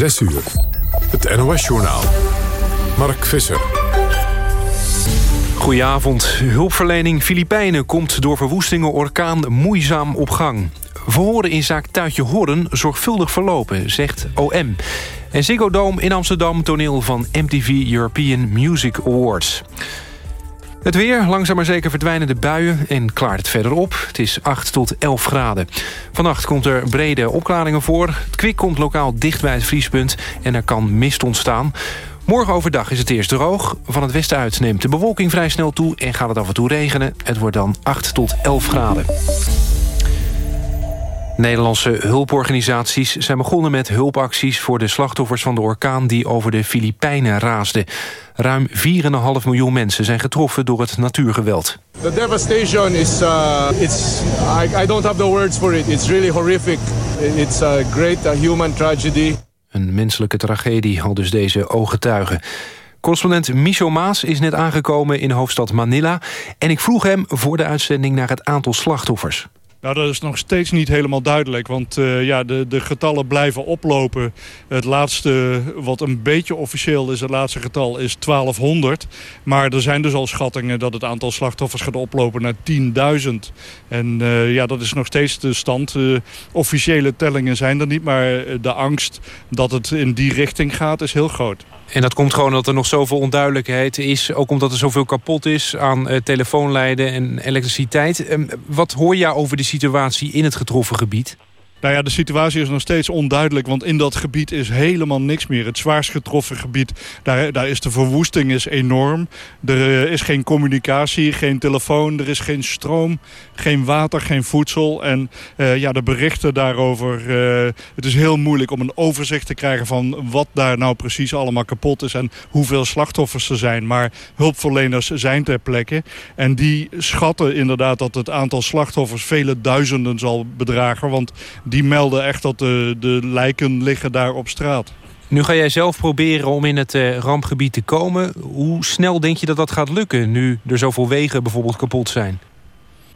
6 uur. Het NOS-journaal. Mark Visser. Goedenavond. Hulpverlening Filipijnen komt door verwoestingen orkaan moeizaam op gang. Verhoren in zaak Tuitje Horren zorgvuldig verlopen, zegt OM. En Ziggo Dome in Amsterdam toneel van MTV European Music Awards. Het weer, langzaam maar zeker verdwijnen de buien en klaart het verder op. Het is 8 tot 11 graden. Vannacht komt er brede opklaringen voor. Het kwik komt lokaal dicht bij het vriespunt en er kan mist ontstaan. Morgen overdag is het eerst droog. Van het westen uit neemt de bewolking vrij snel toe en gaat het af en toe regenen. Het wordt dan 8 tot 11 graden. Nederlandse hulporganisaties zijn begonnen met hulpacties... voor de slachtoffers van de orkaan die over de Filipijnen raasde. Ruim 4,5 miljoen mensen zijn getroffen door het natuurgeweld. The devastation is, uh, it's, I, I don't have the words for it. It's really horrific. It's a great uh, human tragedy. Een menselijke tragedie, al dus deze ooggetuigen. Correspondent Micho Maas is net aangekomen in de hoofdstad Manila... en ik vroeg hem voor de uitzending naar het aantal slachtoffers. Nou, dat is nog steeds niet helemaal duidelijk. Want uh, ja, de, de getallen blijven oplopen. Het laatste, wat een beetje officieel is, het laatste getal is 1200. Maar er zijn dus al schattingen dat het aantal slachtoffers gaat oplopen naar 10.000. En uh, ja, dat is nog steeds de stand. Uh, officiële tellingen zijn er niet, maar de angst dat het in die richting gaat is heel groot. En dat komt gewoon dat er nog zoveel onduidelijkheid is. Ook omdat er zoveel kapot is aan uh, telefoonlijnen en elektriciteit. Um, wat hoor je over de situatie in het getroffen gebied? Nou ja, de situatie is nog steeds onduidelijk, want in dat gebied is helemaal niks meer. Het zwaarst getroffen gebied, daar, daar is de verwoesting is enorm. Er uh, is geen communicatie, geen telefoon, er is geen stroom, geen water, geen voedsel. En uh, ja, de berichten daarover, uh, het is heel moeilijk om een overzicht te krijgen van wat daar nou precies allemaal kapot is en hoeveel slachtoffers er zijn. Maar hulpverleners zijn ter plekke en die schatten inderdaad dat het aantal slachtoffers vele duizenden zal bedragen, want die melden echt dat de, de lijken liggen daar op straat. Nu ga jij zelf proberen om in het uh, rampgebied te komen. Hoe snel denk je dat dat gaat lukken, nu er zoveel wegen bijvoorbeeld kapot zijn?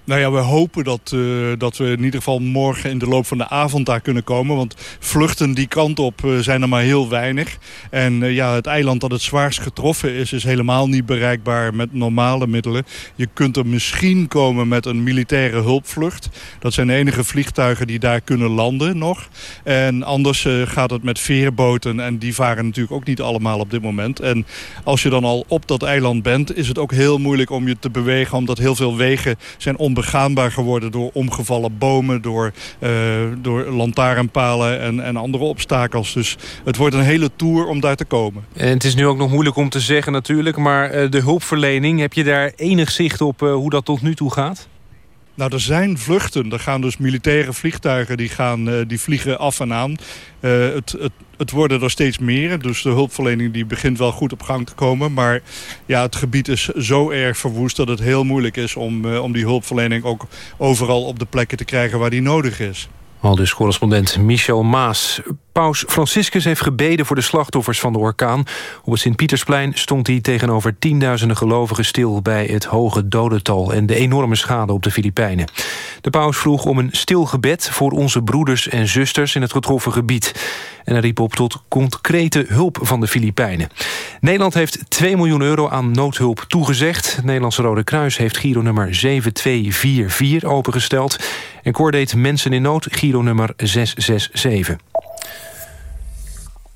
Nou ja, we hopen dat, uh, dat we in ieder geval morgen in de loop van de avond daar kunnen komen. Want vluchten die kant op uh, zijn er maar heel weinig. En uh, ja, het eiland dat het zwaarst getroffen is, is helemaal niet bereikbaar met normale middelen. Je kunt er misschien komen met een militaire hulpvlucht. Dat zijn de enige vliegtuigen die daar kunnen landen nog. En anders gaat het met veerboten en die varen natuurlijk ook niet allemaal op dit moment. En als je dan al op dat eiland bent, is het ook heel moeilijk om je te bewegen. Omdat heel veel wegen zijn onbegaanbaar geworden door omgevallen bomen, door, uh, door lantaarnpalen en, en andere obstakels. Dus het wordt een hele tour om daar te komen. En het is nu ook nog moeilijk om te zeggen natuurlijk, maar uh, de hulpverlening, heb je daar enig zicht op uh, hoe dat tot nu toe gaat? Nou, er zijn vluchten. Er gaan dus militaire vliegtuigen die, gaan, die vliegen af en aan. Uh, het, het, het worden er steeds meer. Dus de hulpverlening die begint wel goed op gang te komen. Maar ja, het gebied is zo erg verwoest dat het heel moeilijk is... om, uh, om die hulpverlening ook overal op de plekken te krijgen waar die nodig is. Al dus correspondent Michel Maas. Paus Franciscus heeft gebeden voor de slachtoffers van de orkaan. Op het Sint-Pietersplein stond hij tegenover tienduizenden gelovigen stil... bij het hoge dodental en de enorme schade op de Filipijnen. De paus vroeg om een stil gebed voor onze broeders en zusters... in het getroffen gebied. En riep op tot concrete hulp van de Filipijnen. Nederland heeft 2 miljoen euro aan noodhulp toegezegd. Het Nederlandse Rode Kruis heeft Giro nummer 7244 opengesteld. En Cordate Mensen in Nood Giro nummer 667.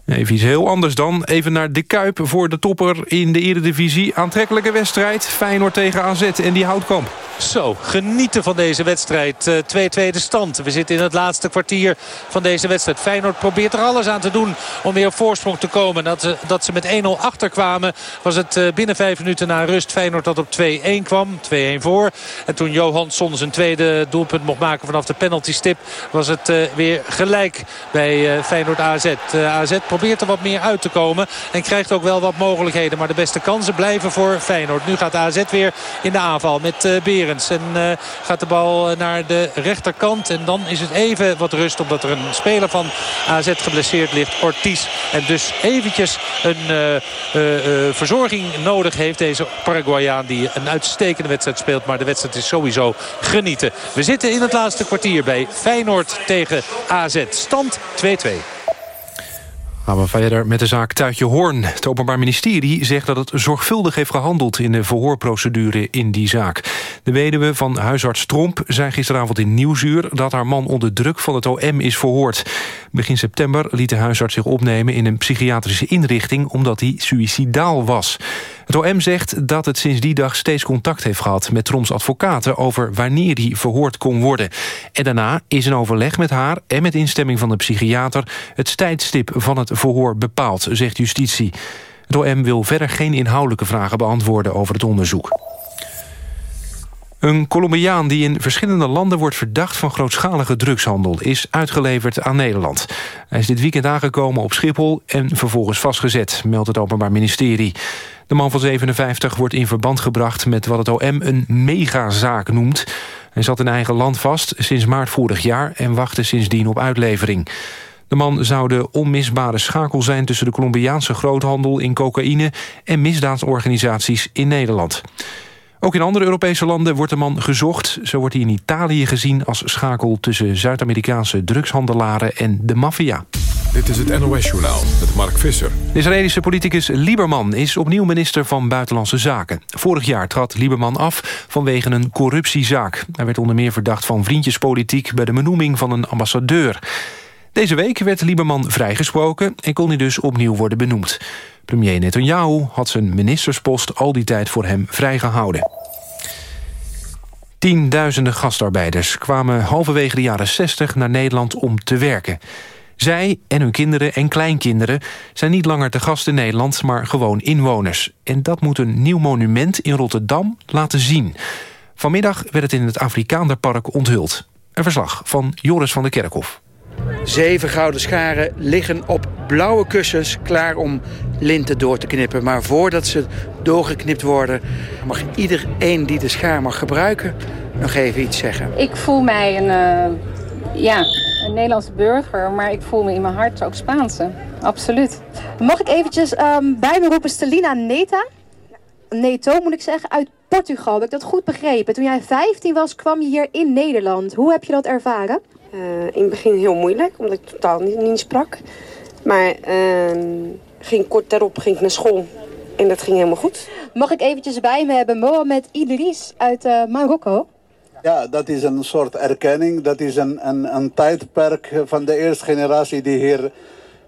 Even iets heel anders dan. Even naar de Kuip voor de topper in de Eredivisie. Aantrekkelijke wedstrijd. Feyenoord tegen AZ en die houtkamp. Zo, genieten van deze wedstrijd. 2-2 uh, de stand. We zitten in het laatste kwartier van deze wedstrijd. Feyenoord probeert er alles aan te doen om weer op voorsprong te komen. Dat ze, dat ze met 1-0 achterkwamen was het uh, binnen vijf minuten na rust. Feyenoord dat op 2-1 kwam. 2-1 voor. En toen Johansson zijn tweede doelpunt mocht maken vanaf de penaltystip... was het uh, weer gelijk bij Feyenoord AZ. AZ probeert er wat meer uit te komen. En krijgt ook wel wat mogelijkheden. Maar de beste kansen blijven voor Feyenoord. Nu gaat AZ weer in de aanval met uh, Berends. En uh, gaat de bal naar de rechterkant. En dan is het even wat rust. Omdat er een speler van AZ geblesseerd ligt. Ortiz. En dus eventjes een verzorging nodig heeft. Deze Paraguayaan die een uitstekende wedstrijd speelt. Maar de wedstrijd is sowieso genieten. We zitten in het laatste kwartier bij Feyenoord tegen AZ. Stand 2-2. Gaan we verder met de zaak Tuitje Hoorn. Het Openbaar Ministerie zegt dat het zorgvuldig heeft gehandeld... in de verhoorprocedure in die zaak. De weduwe van huisarts Tromp zei gisteravond in Nieuwsuur... dat haar man onder druk van het OM is verhoord. Begin september liet de huisarts zich opnemen in een psychiatrische inrichting... omdat hij suïcidaal was. Het OM zegt dat het sinds die dag steeds contact heeft gehad... met Tromps advocaten over wanneer hij verhoord kon worden. En daarna is een overleg met haar en met instemming van de psychiater... het tijdstip van het verhoor bepaald, zegt justitie. Het OM wil verder geen inhoudelijke vragen beantwoorden over het onderzoek. Een Colombiaan die in verschillende landen wordt verdacht van grootschalige drugshandel is uitgeleverd aan Nederland. Hij is dit weekend aangekomen op Schiphol en vervolgens vastgezet, meldt het Openbaar Ministerie. De man van 57 wordt in verband gebracht met wat het OM een megazaak noemt. Hij zat in eigen land vast sinds maart vorig jaar en wachtte sindsdien op uitlevering. De man zou de onmisbare schakel zijn tussen de Colombiaanse groothandel in cocaïne en misdaadsorganisaties in Nederland. Ook in andere Europese landen wordt de man gezocht. Zo wordt hij in Italië gezien als schakel tussen Zuid-Amerikaanse drugshandelaren en de maffia. Dit is het NOS-journaal met Mark Visser. De Israëlische politicus Lieberman is opnieuw minister van Buitenlandse Zaken. Vorig jaar trad Lieberman af vanwege een corruptiezaak. Hij werd onder meer verdacht van vriendjespolitiek... bij de benoeming van een ambassadeur. Deze week werd Lieberman vrijgesproken en kon hij dus opnieuw worden benoemd. Premier Netanyahu had zijn ministerspost al die tijd voor hem vrijgehouden. Tienduizenden gastarbeiders kwamen halverwege de jaren 60 naar Nederland om te werken. Zij en hun kinderen en kleinkinderen zijn niet langer te gast in Nederland... maar gewoon inwoners. En dat moet een nieuw monument in Rotterdam laten zien. Vanmiddag werd het in het Afrikaanderpark onthuld. Een verslag van Joris van der Kerkhof. Zeven gouden scharen liggen op blauwe kussens klaar om linten door te knippen. Maar voordat ze doorgeknipt worden, mag iedereen die de schaar mag gebruiken nog even iets zeggen. Ik voel mij een, uh, ja, een Nederlandse burger, maar ik voel me in mijn hart ook Spaanse. Absoluut. Mag ik eventjes um, bij me roepen Stelina Neta? Neto moet ik zeggen, uit Portugal. Heb ik dat goed begrepen? Toen jij 15 was, kwam je hier in Nederland. Hoe heb je dat ervaren? Uh, in het begin heel moeilijk, omdat ik totaal niet, niet sprak. Maar uh, ging kort daarop ging ik naar school en dat ging helemaal goed. Mag ik eventjes bij me hebben Mohamed Idris uit uh, Marokko? Ja, dat is een soort erkenning. Dat is een, een, een tijdperk van de eerste generatie die hier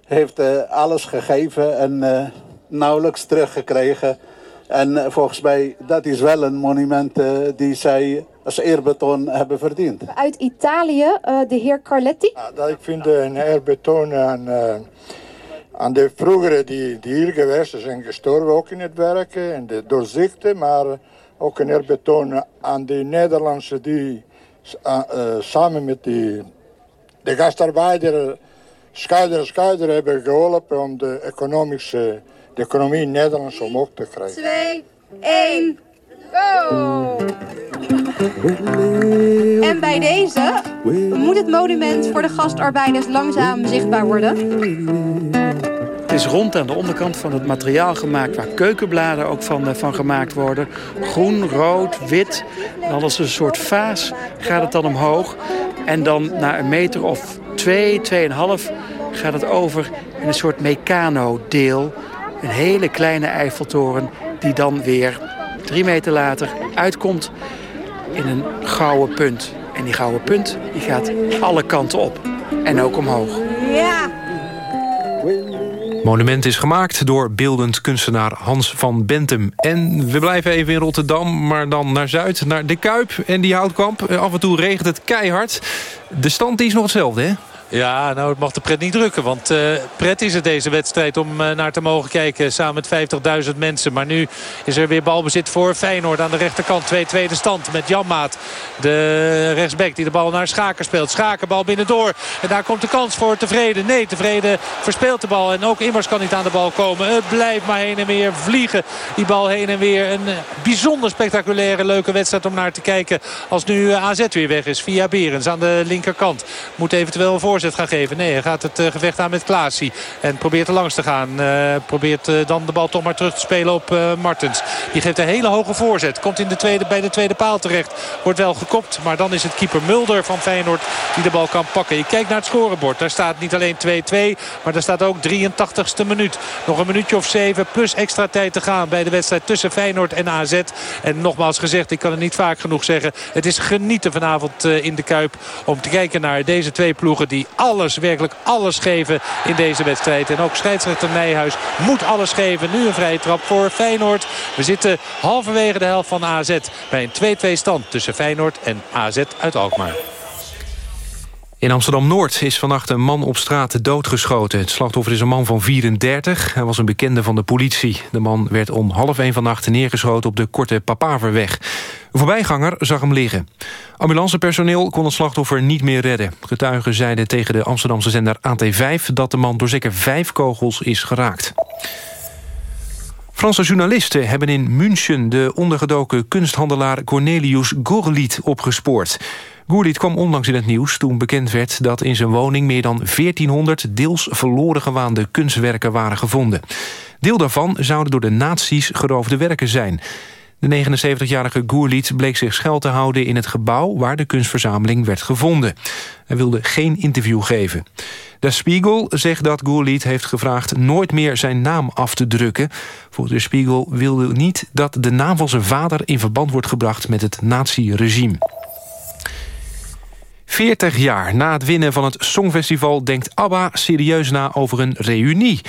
heeft uh, alles gegeven en uh, nauwelijks teruggekregen. En volgens mij, dat is wel een monument die zij als eerbetoon hebben verdiend. Uit Italië, uh, de heer Carletti. Ja, dat ik vind een eerbetoon aan, uh, aan de vroegere die, die hier geweest zijn gestorven, ook in het werken en de doorzichten, maar ook een eerbetoon aan de Nederlandse die uh, samen met die, de gastarbeider schouder schouder hebben geholpen om de, economische, de economie in Nederland omhoog te krijgen. 2, 1, go! En bij deze moet het monument voor de gastarbeiders langzaam zichtbaar worden. Het is rond aan de onderkant van het materiaal gemaakt... waar keukenbladen ook van, van gemaakt worden. Groen, rood, wit. Dan als een soort vaas gaat het dan omhoog. En dan na een meter of twee, tweeënhalf gaat het over in een soort mecano-deel. Een hele kleine Eiffeltoren die dan weer drie meter later uitkomt in een gouden punt. En die gouden punt die gaat alle kanten op. En ook omhoog. Ja! Monument is gemaakt door beeldend kunstenaar Hans van Bentum. En we blijven even in Rotterdam, maar dan naar Zuid, naar De Kuip en die houtkamp. Af en toe regent het keihard. De stand is nog hetzelfde, hè? Ja, nou het mag de pret niet drukken. Want uh, pret is het deze wedstrijd om uh, naar te mogen kijken. Samen met 50.000 mensen. Maar nu is er weer balbezit voor Feyenoord aan de rechterkant. 2 tweede stand met Janmaat. De rechtsback die de bal naar Schaker speelt. Schaker bal binnendoor. En daar komt de kans voor Tevreden. Nee, Tevreden verspeelt de bal. En ook Immers kan niet aan de bal komen. Het blijft maar heen en weer vliegen. Die bal heen en weer. Een bijzonder spectaculaire leuke wedstrijd om naar te kijken. Als nu AZ weer weg is via Berens aan de linkerkant. Moet eventueel voor Nee, hij gaat het gevecht aan met Klaasie. En probeert er langs te gaan. probeert dan de bal toch maar terug te spelen op Martens. Die geeft een hele hoge voorzet. Komt in de tweede, bij de tweede paal terecht. Wordt wel gekopt. Maar dan is het keeper Mulder van Feyenoord die de bal kan pakken. Je kijkt naar het scorebord. Daar staat niet alleen 2-2. Maar daar staat ook 83ste minuut. Nog een minuutje of zeven plus extra tijd te gaan bij de wedstrijd tussen Feyenoord en AZ. En nogmaals gezegd, ik kan het niet vaak genoeg zeggen. Het is genieten vanavond eh, in de Kuip om te kijken naar deze twee ploegen die alles, werkelijk alles geven in deze wedstrijd. En ook scheidsrechter Nijhuis moet alles geven. Nu een vrije trap voor Feyenoord. We zitten halverwege de helft van AZ bij een 2-2 stand tussen Feyenoord en AZ uit Alkmaar. In Amsterdam-Noord is vannacht een man op straat doodgeschoten. Het slachtoffer is een man van 34. Hij was een bekende van de politie. De man werd om half één vannacht neergeschoten op de Korte Papaverweg. Een voorbijganger zag hem liggen. Ambulancepersoneel kon het slachtoffer niet meer redden. Getuigen zeiden tegen de Amsterdamse zender AT5... dat de man door zeker vijf kogels is geraakt. Franse journalisten hebben in München de ondergedoken kunsthandelaar Cornelius Gorliet opgespoord. Goerliet kwam onlangs in het nieuws toen bekend werd... dat in zijn woning meer dan 1400 deels verloren gewaande kunstwerken waren gevonden. Deel daarvan zouden door de nazi's geroofde werken zijn. De 79-jarige Goerliet bleek zich schuil te houden in het gebouw... waar de kunstverzameling werd gevonden. Hij wilde geen interview geven. De Spiegel zegt dat Goerliet heeft gevraagd nooit meer zijn naam af te drukken. Voor de Spiegel wilde niet dat de naam van zijn vader... in verband wordt gebracht met het nazi-regime. 40 jaar na het winnen van het Songfestival denkt ABBA serieus na over een reunie.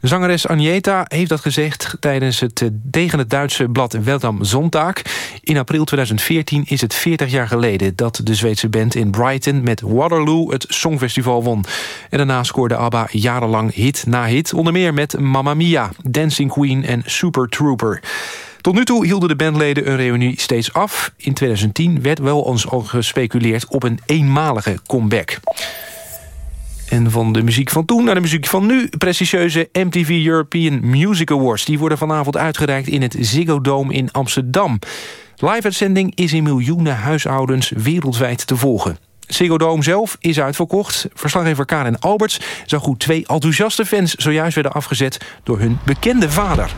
Zangeres Agneta heeft dat gezegd tijdens het eh, tegen het Duitse blad Weltam Zondag. In april 2014 is het 40 jaar geleden dat de Zweedse band in Brighton met Waterloo het Songfestival won. En daarna scoorde ABBA jarenlang hit na hit, onder meer met Mamma Mia, Dancing Queen en Super Trooper. Tot nu toe hielden de bandleden een reunie steeds af. In 2010 werd wel ons al gespeculeerd op een eenmalige comeback. En van de muziek van toen naar de muziek van nu. Prestigieuze MTV European Music Awards. Die worden vanavond uitgereikt in het Ziggo Dome in Amsterdam. Live-uitzending is in miljoenen huishoudens wereldwijd te volgen. Ziggo Dome zelf is uitverkocht. Verslaggever Karen Alberts zag hoe twee enthousiaste fans... zojuist werden afgezet door hun bekende vader.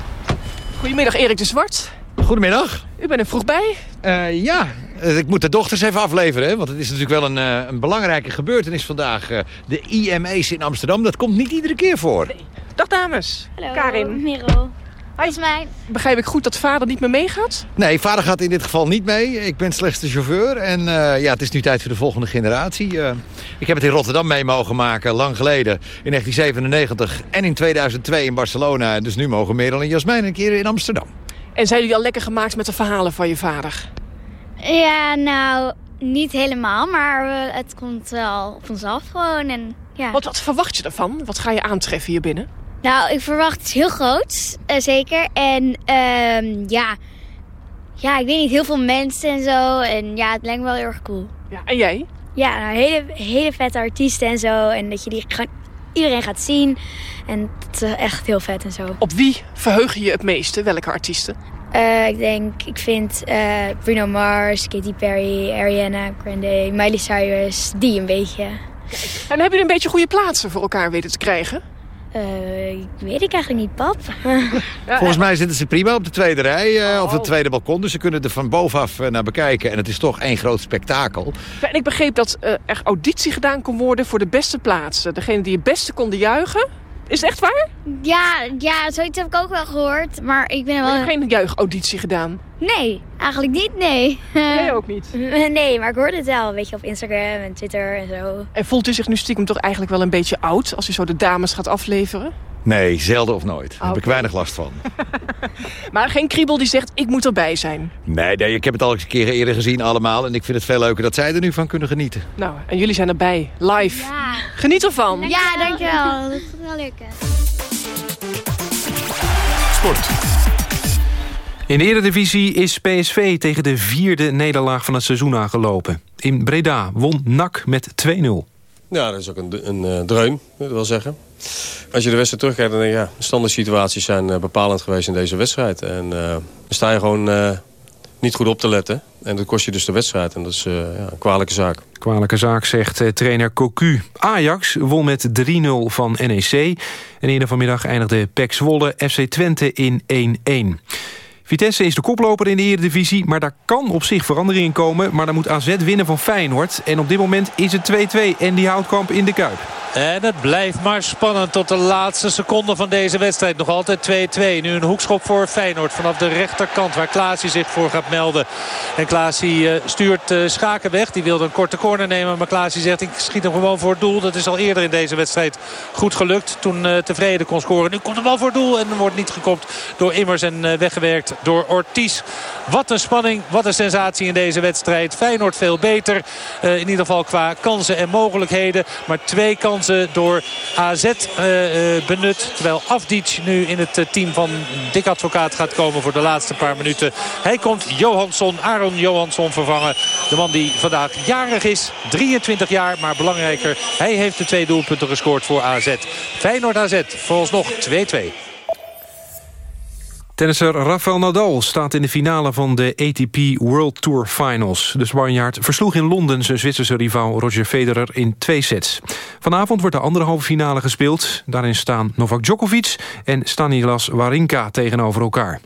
Goedemiddag, Erik de Zwart. Goedemiddag. U bent er vroeg bij? Uh, ja, eh, ik moet de dochters even afleveren. Hè? Want het is natuurlijk wel een, uh, een belangrijke gebeurtenis vandaag. Uh, de IMA's in Amsterdam, dat komt niet iedere keer voor. Nee. Dag dames. Hallo, Karin. Miro. Hoi. Is mij. Begrijp ik goed dat vader niet meer meegaat? Nee, vader gaat in dit geval niet mee. Ik ben slechts de chauffeur. En ja, het is nu tijd voor de volgende generatie. ik heb het in Rotterdam mee mogen maken, lang geleden. In 1997 en in 2002 in Barcelona. Dus nu mogen Merel en Jasmijn een keer in Amsterdam. En zijn jullie al lekker gemaakt met de verhalen van je vader? Ja, nou, niet helemaal, maar het komt wel op ons af gewoon. En, ja. wat, wat verwacht je ervan? Wat ga je aantreffen hier binnen? Nou, ik verwacht iets heel groots, uh, zeker. En uh, ja, ja, ik weet niet, heel veel mensen en zo. En ja, het lijkt me wel heel erg cool. Ja, en jij? Ja, nou, hele, hele vette artiesten en zo. En dat je die gewoon iedereen gaat zien. En het is echt heel vet en zo. Op wie verheug je je het meeste? Welke artiesten? Uh, ik denk, ik vind uh, Bruno Mars, Katy Perry, Ariana Grande, Miley Cyrus, die een beetje. En heb je een beetje goede plaatsen voor elkaar weten te krijgen? Uh, weet ik eigenlijk niet, pap. Volgens mij zitten ze prima op de tweede rij uh, of het tweede balkon. Dus ze kunnen er van bovenaf naar bekijken. En het is toch één groot spektakel. en ik begreep dat er auditie gedaan kon worden voor de beste plaatsen. Degene die het beste konden juichen, is het echt waar? Ja, ja, zoiets heb ik ook wel gehoord. Maar ik ben wel... Heb je geen juichauditie gedaan? Nee, eigenlijk niet, nee. Nee, ook niet? Nee, maar ik hoorde het wel. Een beetje op Instagram en Twitter en zo. En voelt u zich nu stiekem toch eigenlijk wel een beetje oud... als u zo de dames gaat afleveren? Nee, zelden of nooit. Daar heb ik weinig last van. maar geen kriebel die zegt, ik moet erbij zijn? Nee, nee, ik heb het al eens een keer eerder gezien allemaal. En ik vind het veel leuker dat zij er nu van kunnen genieten. Nou, en jullie zijn erbij, live. Ja. Geniet ervan. Ja, dankjewel. Dat gaat wel lukken. Sport. In de Eredivisie is PSV tegen de vierde nederlaag van het seizoen aangelopen. In Breda won NAC met 2-0. Ja, dat is ook een, een uh, dreun, wil ik wel zeggen. Als je de wedstrijd terugkijkt, dan denk je... ja, standaard situaties zijn uh, bepalend geweest in deze wedstrijd. En uh, dan sta je gewoon niet goed op te letten. En dat kost je dus de wedstrijd. En dat is ja, een kwalijke zaak. Kwalijke zaak, zegt trainer Cocu. Ajax won met 3-0 van NEC. En eerder vanmiddag eindigde PEC Zwolle FC Twente in 1-1. Vitesse is de koploper in de Eredivisie, maar daar kan op zich verandering in komen. Maar dan moet AZ winnen van Feyenoord. En op dit moment is het 2-2 en die houtkamp in de Kuip. En het blijft maar spannend tot de laatste seconde van deze wedstrijd. Nog altijd 2-2. Nu een hoekschop voor Feyenoord vanaf de rechterkant waar Klaasie zich voor gaat melden. En Klaasie uh, stuurt uh, Schaken weg. Die wilde een korte corner nemen. Maar Klaasie zegt ik schiet hem gewoon voor het doel. Dat is al eerder in deze wedstrijd goed gelukt. Toen uh, tevreden kon scoren. Nu komt de bal voor het doel. En wordt niet gekopt door Immers en weggewerkt door Ortiz. Wat een spanning. Wat een sensatie in deze wedstrijd. Feyenoord veel beter. in ieder geval qua kansen en mogelijkheden. Maar twee kansen door AZ uh, uh, benut. Terwijl Afdic nu in het team van Dick Advocaat gaat komen voor de laatste paar minuten. Hij komt Johansson, Aaron Johansson vervangen. De man die vandaag jarig is. 23 jaar, maar belangrijker. Hij heeft de twee doelpunten gescoord voor AZ. Feyenoord AZ, vooralsnog 2-2. Tennisser Rafael Nadal staat in de finale van de ATP World Tour Finals. De Spanjaard versloeg in Londen zijn Zwitserse rivaal Roger Federer in twee sets. Vanavond wordt de andere halve finale gespeeld. Daarin staan Novak Djokovic en Stanislas Wawrinka tegenover elkaar.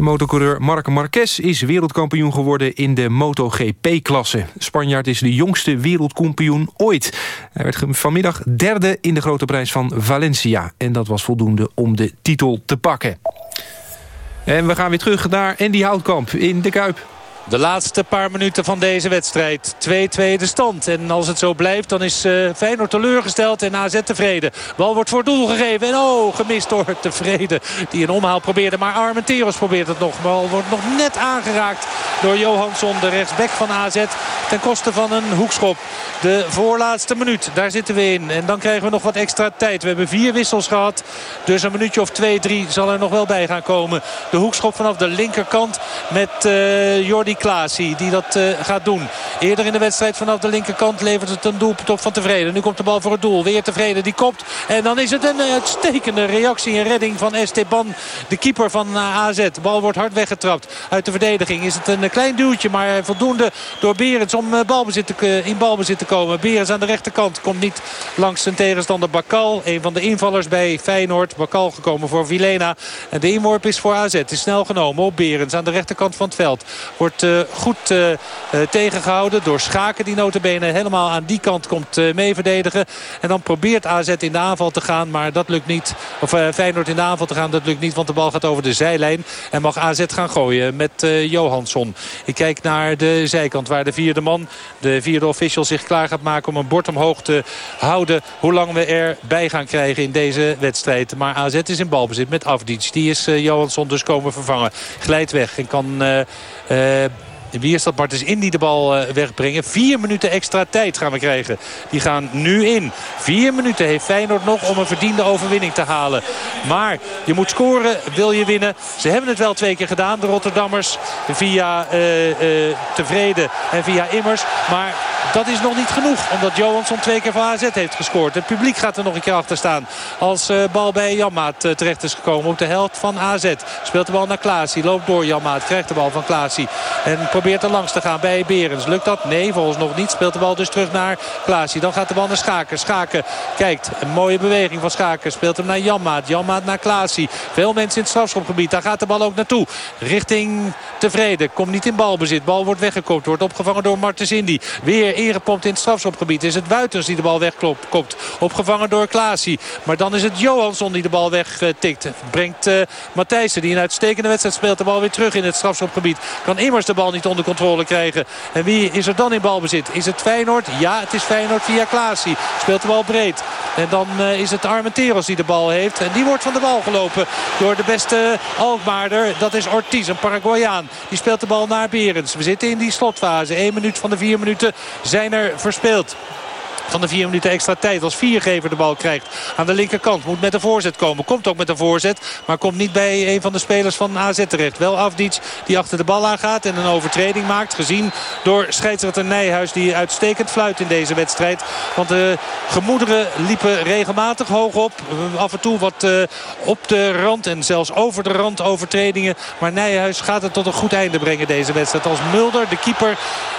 De motocoureur Marc Marquez is wereldkampioen geworden in de MotoGP-klasse. Spanjaard is de jongste wereldkampioen ooit. Hij werd vanmiddag derde in de grote prijs van Valencia. En dat was voldoende om de titel te pakken. En we gaan weer terug naar Andy Houtkamp in de Kuip. De laatste paar minuten van deze wedstrijd. 2-2 de stand. En als het zo blijft, dan is uh, Feyenoord teleurgesteld en AZ tevreden. Bal wordt voor doel gegeven. En oh, gemist door tevreden. Die een omhaal probeerde. Maar Armenteros probeert het nog. Bal wordt nog net aangeraakt door Johansson, de rechtsback van AZ. Ten koste van een hoekschop. De voorlaatste minuut. Daar zitten we in. En dan krijgen we nog wat extra tijd. We hebben vier wissels gehad. Dus een minuutje of twee, drie zal er nog wel bij gaan komen. De hoekschop vanaf de linkerkant met uh, Jordi Klaasie die dat uh, gaat doen. Eerder in de wedstrijd vanaf de linkerkant levert het een doelpunt op van Tevreden. Nu komt de bal voor het doel. Weer Tevreden, die kopt. En dan is het een uitstekende reactie en redding van Esteban, de keeper van uh, AZ. De bal wordt hard weggetrapt. Uit de verdediging is het een klein duwtje, maar voldoende door Berends om balbezit te, in balbezit te komen. Berends aan de rechterkant komt niet langs zijn tegenstander Bakal. Een van de invallers bij Feyenoord. Bakal gekomen voor Vilena. En de inworp is voor AZ. Is snel genomen op Berends aan de rechterkant van het veld. Wordt uh, goed uh, uh, tegengehouden door Schaken. Die notabene helemaal aan die kant komt mee verdedigen. En dan probeert AZ in de aanval te gaan. Maar dat lukt niet. Of Feyenoord in de aanval te gaan. Dat lukt niet. Want de bal gaat over de zijlijn. En mag AZ gaan gooien met Johansson. Ik kijk naar de zijkant waar de vierde man. De vierde official zich klaar gaat maken om een bord omhoog te houden. Hoe lang we erbij gaan krijgen in deze wedstrijd. Maar AZ is in balbezit met Afdic. Die is Johansson dus komen vervangen. Glijdt weg en kan... Uh, wie is dat? Martens Indy de bal uh, wegbrengen. Vier minuten extra tijd gaan we krijgen. Die gaan nu in. Vier minuten heeft Feyenoord nog om een verdiende overwinning te halen. Maar je moet scoren, wil je winnen. Ze hebben het wel twee keer gedaan, de Rotterdammers. Via uh, uh, Tevreden en via Immers. Maar dat is nog niet genoeg. Omdat Johansson twee keer voor AZ heeft gescoord. Het publiek gaat er nog een keer achter staan. Als bal bij Janmaat terecht is gekomen op de helft van AZ. Speelt de bal naar Klaasie. Loopt door Janmaat. Krijgt de bal van Klaasie. En probeert er langs te gaan bij Berens. Lukt dat? Nee, volgens nog niet. Speelt de bal dus terug naar Klaasie. Dan gaat de bal naar Schaken. Schaken kijkt. Een mooie beweging van Schaken. Speelt hem naar Janmaat. Janmaat naar Klaasie. Veel mensen in het strafschopgebied. Daar gaat de bal ook naartoe. Richting Tevreden. Komt niet in balbezit. Bal wordt weggekoopt. Wordt opgevangen door Martens Indy. Weer ingepompt in het strafschopgebied. Is het Buitens die de bal wegkopt. Opgevangen door Klaasie. Maar dan is het Johansson die de bal wegtikt. Brengt uh, Matthijssen die een uitstekende wedstrijd speelt. De bal weer terug in het strafschopgebied. Kan immers de bal niet onder controle krijgen. En wie is er dan in balbezit? Is het Feyenoord? Ja, het is Feyenoord via Klaasie. Speelt de bal breed. En dan uh, is het Armenteros die de bal heeft. En die wordt van de bal gelopen door de beste Alkmaarder. Dat is Ortiz, een Paraguayaan. Die speelt de bal naar Berends. We zitten in die slotfase. 1 minuut van de 4 minuten zijn er verspeeld. Van de vier minuten extra tijd. Als viergever de bal krijgt aan de linkerkant. Moet met een voorzet komen. Komt ook met een voorzet. Maar komt niet bij een van de spelers van AZ terecht. Wel Afdic die achter de bal aangaat en een overtreding maakt. Gezien door scheidsrechter Nijhuis die uitstekend fluit in deze wedstrijd. Want de gemoederen liepen regelmatig hoog op. Af en toe wat uh, op de rand en zelfs over de rand overtredingen. Maar Nijhuis gaat het tot een goed einde brengen deze wedstrijd. Als Mulder, de keeper,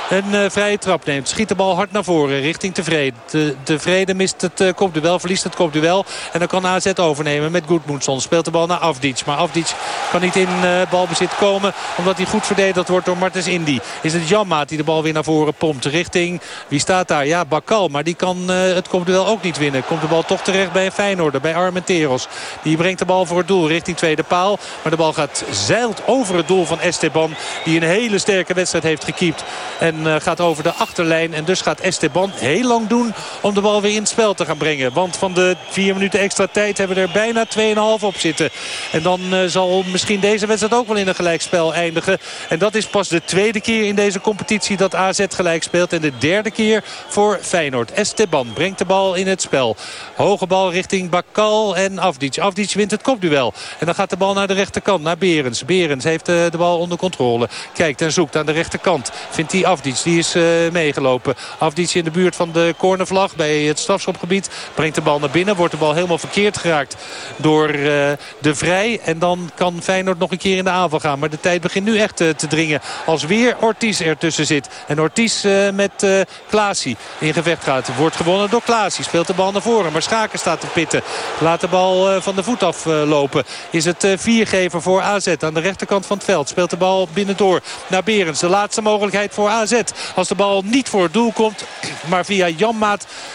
een uh, vrije trap neemt. Schiet de bal hard naar voren richting Tevreden. De, tevreden mist het uh, kopduel, verliest het kopduel. En dan kan AZ overnemen met Goedmoedson. Speelt de bal naar Afdic. Maar Afdic kan niet in uh, balbezit komen. Omdat hij goed verdedigd wordt door Martens Indy. Is het Janmaat die de bal weer naar voren pompt. Richting, wie staat daar? Ja, Bakal. Maar die kan het kopduel ook niet winnen. Komt de bal toch terecht bij Feyenoord. Bij Armenteros. Die brengt de bal voor het doel richting tweede paal. Maar de bal gaat zeilt over het doel van Esteban. Die een hele sterke wedstrijd heeft gekiept. En gaat over de achterlijn. En dus gaat Esteban heel lang doen om de bal weer in het spel te gaan brengen. Want van de vier minuten extra tijd hebben we er bijna 2,5 op zitten. En dan uh, zal misschien deze wedstrijd ook wel in een gelijkspel eindigen. En dat is pas de tweede keer in deze competitie dat AZ gelijk speelt. En de derde keer voor Feyenoord. Esteban brengt de bal in het spel. Hoge bal richting Bakal en Afdic. Afdic wint het kopduel. En dan gaat de bal naar de rechterkant, naar Berens. Berens heeft uh, de bal onder controle. Kijkt en zoekt aan de rechterkant. Vindt hij Afdic. Die is uh, meegelopen. Afdic in de buurt van de bij het strafschopgebied. Brengt de bal naar binnen. Wordt de bal helemaal verkeerd geraakt door uh, de Vrij. En dan kan Feyenoord nog een keer in de aanval gaan. Maar de tijd begint nu echt te dringen. Als weer Ortiz ertussen zit. En Ortiz met Klaasie in gevecht gaat. Wordt gewonnen door Klaasie. Speelt de bal naar voren. Maar Schaken staat te pitten. Laat de bal van de voet aflopen. Is het viergever voor AZ aan de rechterkant van het veld. Speelt de bal binnendoor naar Berens. De laatste mogelijkheid voor AZ. Als de bal niet voor het doel komt, maar via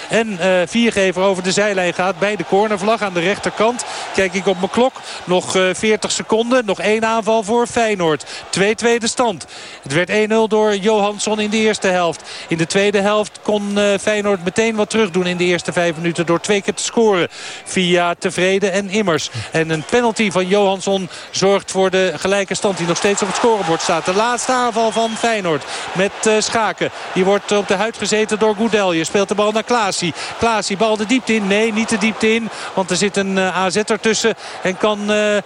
En uh, viergever over de zijlijn gaat bij de cornervlag aan de rechterkant. Kijk ik op mijn klok. Nog uh, 40 seconden. Nog één aanval voor Feyenoord. 2-2 de stand. Het werd 1-0 door Johansson in de eerste helft. In de tweede helft kon uh, Feyenoord meteen wat terug doen in de eerste vijf minuten. Door twee keer te scoren via Tevreden en Immers. En een penalty van Johansson zorgt voor de gelijke stand die nog steeds op het scorebord staat. De laatste aanval van Feyenoord met Schaken. Die wordt op de huid gezeten door Goudelje. Speelt de bal naar Klaasie. Klaasie bal de diepte in. Nee, niet de diepte in. Want er zit een uh, AZ ertussen. En kan uh, uh,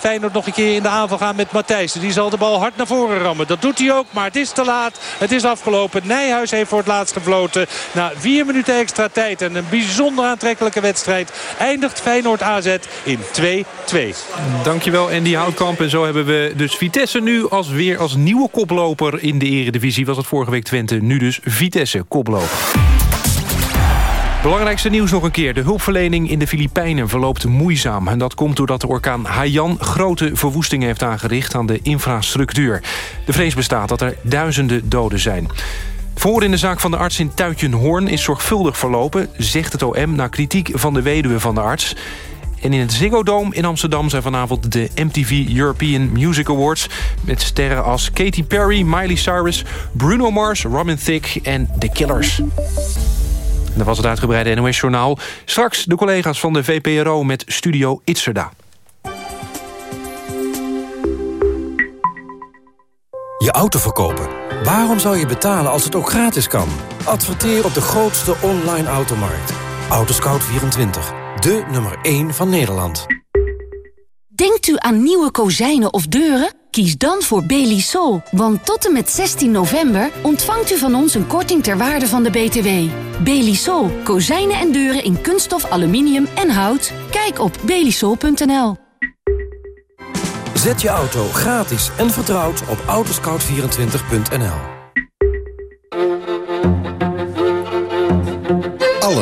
Feyenoord nog een keer in de aanval gaan met Matthijssen. Die zal de bal hard naar voren rammen. Dat doet hij ook. Maar het is te laat. Het is afgelopen. Nijhuis heeft voor het laatst gefloten. Na vier minuten extra tijd. En een bijzonder aantrekkelijke wedstrijd. Eindigt Feyenoord AZ in 2-2. Dankjewel Andy Houtkamp. En zo hebben we dus Vitesse nu als weer als nieuwe koploper in de eredivisie. Was het vorige week Twente. Nu dus Vitesse koploper. Belangrijkste nieuws nog een keer. De hulpverlening in de Filipijnen verloopt moeizaam. En dat komt doordat de orkaan Haiyan grote verwoestingen heeft aangericht aan de infrastructuur. De vrees bestaat dat er duizenden doden zijn. Voor in de zaak van de arts in Tuitjenhoorn is zorgvuldig verlopen... zegt het OM na kritiek van de weduwe van de arts. En in het Ziggo Dome in Amsterdam zijn vanavond de MTV European Music Awards... met sterren als Katy Perry, Miley Cyrus, Bruno Mars, Robin Thicke en The Killers. Dat was het uitgebreide NOS-journaal. Straks de collega's van de VPRO met Studio Itzerda. Je auto verkopen. Waarom zou je betalen als het ook gratis kan? Adverteer op de grootste online automarkt. Autoscout24. De nummer 1 van Nederland. Denkt u aan nieuwe kozijnen of deuren? Kies dan voor Belisol, want tot en met 16 november ontvangt u van ons een korting ter waarde van de BTW. Belisol, kozijnen en deuren in kunststof, aluminium en hout. Kijk op belisol.nl. Zet je auto gratis en vertrouwd op autoscout24.nl.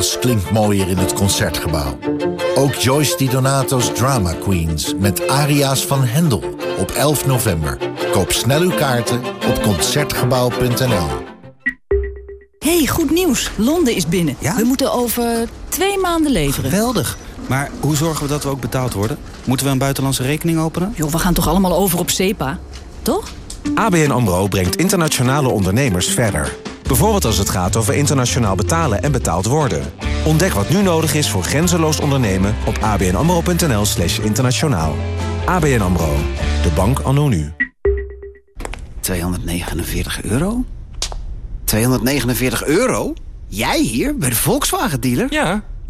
Alles klinkt mooier in het Concertgebouw. Ook Joyce Di Donato's Drama Queens met aria's van Hendel op 11 november. Koop snel uw kaarten op Concertgebouw.nl. Hey, goed nieuws. Londen is binnen. We moeten over twee maanden leveren. Geweldig. Maar hoe zorgen we dat we ook betaald worden? Moeten we een buitenlandse rekening openen? Joh, we gaan toch allemaal over op SEPA? Toch? ABN AMRO brengt internationale ondernemers verder. Bijvoorbeeld als het gaat over internationaal betalen en betaald worden. Ontdek wat nu nodig is voor grenzeloos ondernemen op abnamro.nl slash internationaal. ABN AMRO, de bank anno nu. 249 euro? 249 euro? Jij hier, bij de Volkswagen-dealer? Ja,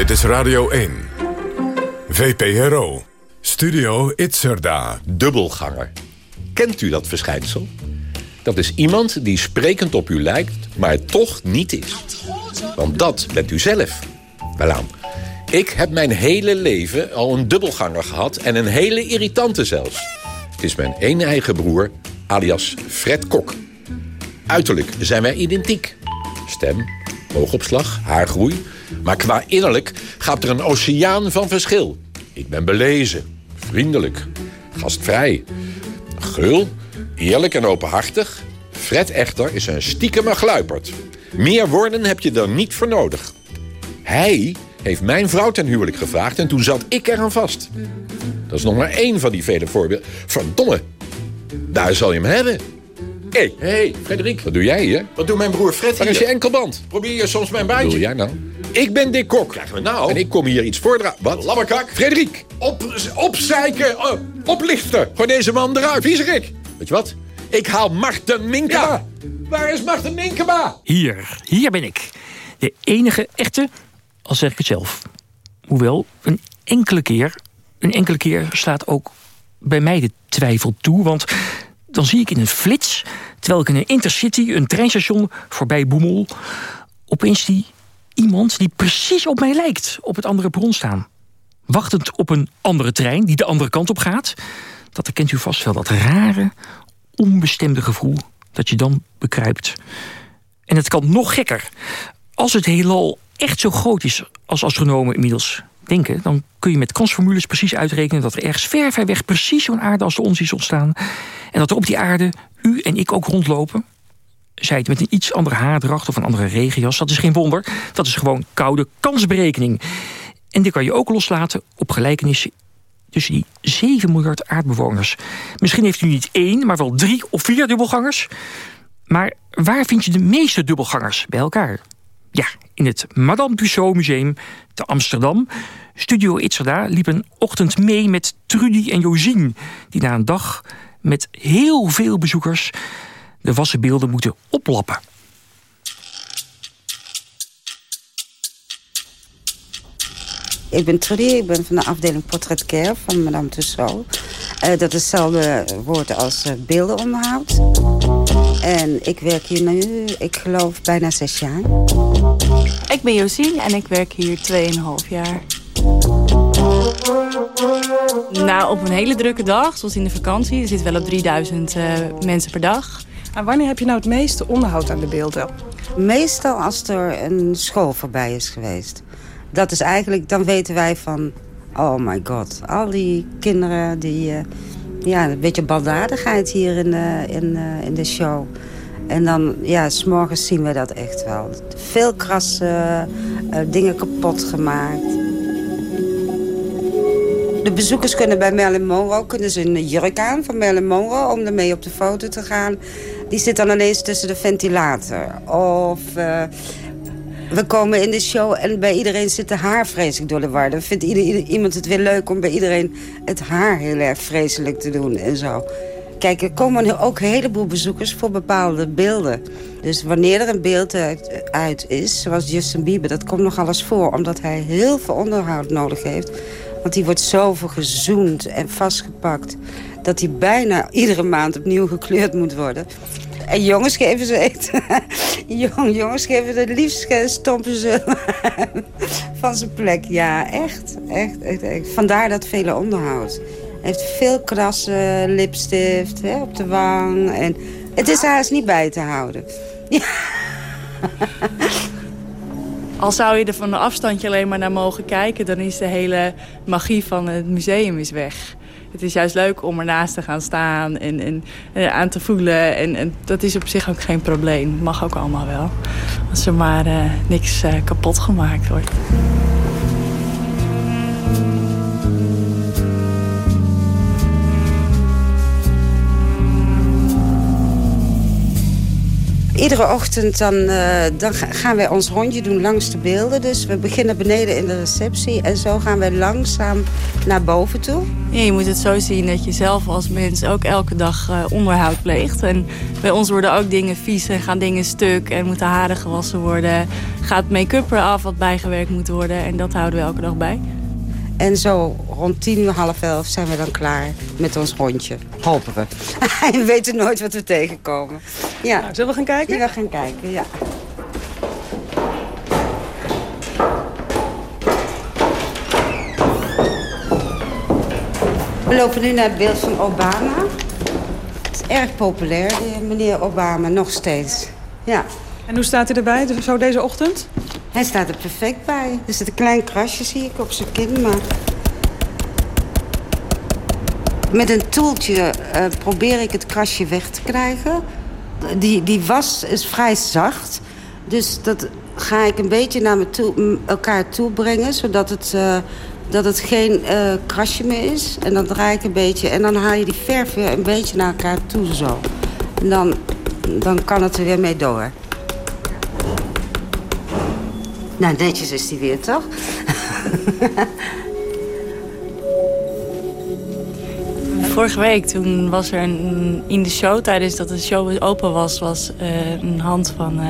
Dit is Radio 1. VPRO. Studio Itzerda. Dubbelganger. Kent u dat verschijnsel? Dat is iemand die sprekend op u lijkt, maar toch niet is. Want dat bent u zelf. Welaan. Ik heb mijn hele leven al een dubbelganger gehad en een hele irritante zelfs. Het is mijn ene eigen broer, alias Fred Kok. Uiterlijk zijn wij identiek. Stem, oogopslag, haargroei. Maar qua innerlijk gaat er een oceaan van verschil. Ik ben belezen, vriendelijk, gastvrij, geul, eerlijk en openhartig. Fred echter is een stiekeme gluiperd. Meer woorden heb je er niet voor nodig. Hij heeft mijn vrouw ten huwelijk gevraagd en toen zat ik eraan vast. Dat is nog maar één van die vele voorbeelden. Verdomme, daar zal je hem hebben. Hé, hey, hey, Frederik, wat doe jij hier? Wat doet mijn broer Fred hier? Waar is je enkelband? Probeer je soms mijn baantje? Wat wil jij nou? Ik ben Dick Kok. Krijgen we nou? En ik kom hier iets voordragen. Wat? Lammekak. Frederik. Op, opzeiken. Uh, oplichten. Gooi deze man eruit. Viezerik. Weet je wat? Ik haal Marten Minkema. Ja. Waar is Marten Minkema? Hier. Hier ben ik. De enige echte, al zeg ik het zelf. Hoewel, een enkele keer... een enkele keer slaat ook bij mij de twijfel toe. Want dan zie ik in een flits... terwijl ik in een intercity, een treinstation voorbij boemel... opeens die iemand die precies op mij lijkt op het andere bron staan. Wachtend op een andere trein die de andere kant op gaat. Dat herkent u vast wel, dat rare, onbestemde gevoel dat je dan bekruipt. En het kan nog gekker. Als het heelal echt zo groot is als astronomen inmiddels denken... dan kun je met kansformules precies uitrekenen... dat er ergens ver, ver weg precies zo'n aarde als de ons is ontstaan. En dat er op die aarde u en ik ook rondlopen zij het met een iets andere haardracht of een andere regenjas. Dat is geen wonder. Dat is gewoon koude kansberekening. En die kan je ook loslaten op gelijkenissen tussen die 7 miljard aardbewoners. Misschien heeft u niet één, maar wel drie of vier dubbelgangers. Maar waar vind je de meeste dubbelgangers bij elkaar? Ja, in het Madame Tussauds Museum te Amsterdam. Studio Itzerda liep een ochtend mee met Trudy en Josien... die na een dag met heel veel bezoekers de wassen beelden moeten oplappen. Ik ben Trudy, ik ben van de afdeling Portrait Care van Madame Tussauds. Uh, dat is hetzelfde woord als uh, beeldenonderhoud. En ik werk hier nu, ik geloof, bijna zes jaar. Ik ben Josien en ik werk hier 2,5 jaar. Nou, op een hele drukke dag, zoals in de vakantie, er zitten wel op 3000 uh, mensen per dag. En wanneer heb je nou het meeste onderhoud aan de beelden? Meestal als er een school voorbij is geweest. Dat is eigenlijk, dan weten wij van... Oh my god, al die kinderen, die... Uh, ja, een beetje baldadigheid hier in de, in, uh, in de show. En dan, ja, s'morgens zien we dat echt wel. Veel krassen, uh, dingen kapot gemaakt. De bezoekers kunnen bij Marilyn Monroe kunnen ze een jurk aan van Marilyn Monroe... om ermee op de foto te gaan. Die zit dan ineens tussen de ventilator. Of uh, we komen in de show en bij iedereen zit de haar vreselijk door de war. Dan vindt iemand het weer leuk om bij iedereen het haar heel erg vreselijk te doen en zo. Kijk, er komen ook een heleboel bezoekers voor bepaalde beelden. Dus wanneer er een beeld uit, uit is, zoals Justin Bieber... dat komt nog alles voor, omdat hij heel veel onderhoud nodig heeft... Want die wordt zoveel gezoend en vastgepakt... dat hij bijna iedere maand opnieuw gekleurd moet worden. En jongens geven ze eten. Jong, jongens geven het liefst stompen ze van zijn plek. Ja, echt, echt. Vandaar dat vele onderhoud. Hij heeft veel krassen, lipstift hè, op de wang. En het is haast niet bij te houden. Al zou je er van een afstandje alleen maar naar mogen kijken... dan is de hele magie van het museum is weg. Het is juist leuk om ernaast te gaan staan en, en, en aan te voelen. En, en, dat is op zich ook geen probleem. Mag ook allemaal wel. Als er maar uh, niks uh, kapot gemaakt wordt. Iedere ochtend dan, uh, dan gaan wij ons rondje doen langs de beelden. Dus we beginnen beneden in de receptie. En zo gaan wij langzaam naar boven toe. Je moet het zo zien dat je zelf als mens ook elke dag uh, onderhoud pleegt. En bij ons worden ook dingen vies en gaan dingen stuk. En moeten haren gewassen worden. Gaat make-up eraf wat bijgewerkt moet worden. En dat houden we elke dag bij. En zo rond tien uur, half elf zijn we dan klaar met ons rondje. Hopen we. we weten nooit wat we tegenkomen. Ja. Nou, zullen we gaan kijken? Ja, we gaan kijken, ja. We lopen nu naar het beeld van Obama. Het is erg populair, die meneer Obama, nog steeds. Ja. En hoe staat hij erbij, zo deze ochtend? Hij staat er perfect bij. Er zit een klein krasje, zie ik, op zijn kin, maar... Met een toeltje uh, probeer ik het krasje weg te krijgen. Die, die was is vrij zacht. Dus dat ga ik een beetje naar elkaar toe brengen... zodat het, uh, dat het geen uh, krasje meer is. En dan draai ik een beetje en dan haal je die verf weer een beetje naar elkaar toe zo. En dan, dan kan het er weer mee door. Nou, netjes is die weer, toch? Vorige week toen was er een, in de show, tijdens dat de show open was... was uh, een hand van uh,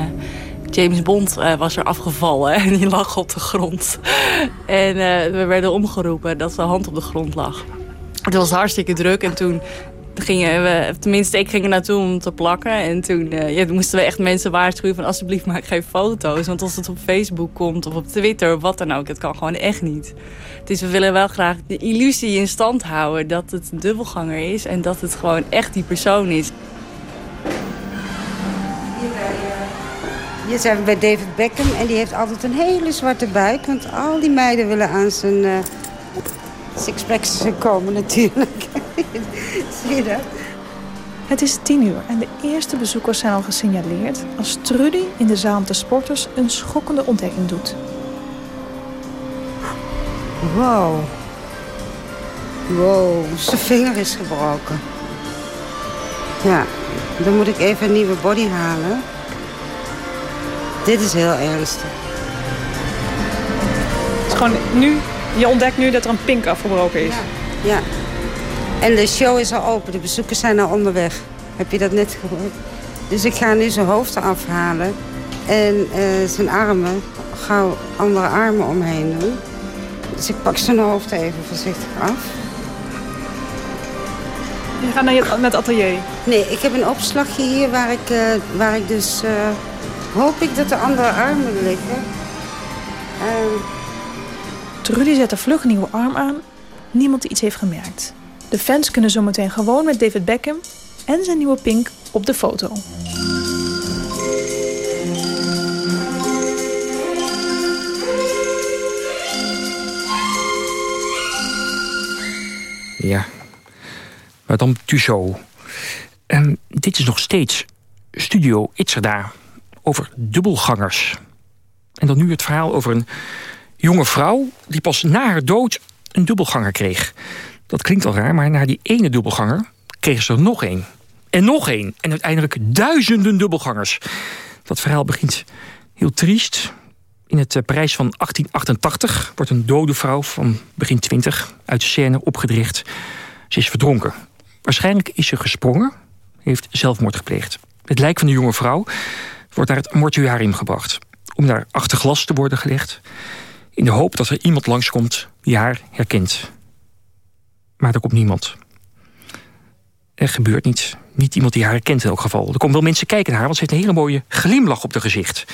James Bond uh, was er afgevallen en die lag op de grond. en we werden omgeroepen dat de hand op de grond lag. Het was hartstikke druk en toen gingen we, tenminste ik ging er naartoe om te plakken. En toen, uh, ja, moesten we echt mensen waarschuwen van alsjeblieft maak geen foto's. Want als het op Facebook komt of op Twitter wat dan ook, het kan gewoon echt niet. Dus we willen wel graag de illusie in stand houden dat het een dubbelganger is. En dat het gewoon echt die persoon is. Hier zijn we bij David Beckham en die heeft altijd een hele zwarte buik. Want al die meiden willen aan zijn uh, sixpacks komen natuurlijk. Zie je dat? Het is tien uur en de eerste bezoekers zijn al gesignaleerd... als Trudy in de zaal de sporters een schokkende ontdekking doet. Wow. Wow, zijn vinger is gebroken. Ja, dan moet ik even een nieuwe body halen. Dit is heel ernstig. Het is gewoon nu, je ontdekt nu dat er een pink afgebroken is. Ja. ja. En de show is al open, de bezoekers zijn al onderweg. Heb je dat net gehoord? Dus ik ga nu zijn hoofd afhalen en uh, zijn armen, gauw andere armen omheen doen. Dus ik pak zijn hoofd even voorzichtig af. Je gaat naar, je, het atelier? Nee, ik heb een opslagje hier waar ik, uh, waar ik dus... Uh, hoop ik dat de andere armen liggen. Uh, Trudy zet er vlug een nieuwe arm aan. Niemand die iets heeft gemerkt. De fans kunnen zometeen gewoon met David Beckham en zijn nieuwe Pink op de foto. Ja, Madame Tussaud. Um, dit is nog steeds Studio Itzerda over dubbelgangers. En dan nu het verhaal over een jonge vrouw... die pas na haar dood een dubbelganger kreeg. Dat klinkt al raar, maar na die ene dubbelganger... kregen ze er nog één. En nog één. En uiteindelijk duizenden dubbelgangers. Dat verhaal begint heel triest. In het eh, Parijs van 1888 wordt een dode vrouw van begin 20 uit de scène opgedricht. Ze is verdronken. Waarschijnlijk is ze gesprongen, heeft zelfmoord gepleegd. Het lijk van de jonge vrouw wordt naar het mortuarium gebracht... om daar achter glas te worden gelegd... in de hoop dat er iemand langskomt die haar herkent. Maar er komt niemand. Er gebeurt niets. Niet iemand die haar herkent in elk geval. Er komen wel mensen kijken naar haar, want ze heeft een hele mooie glimlach op haar gezicht.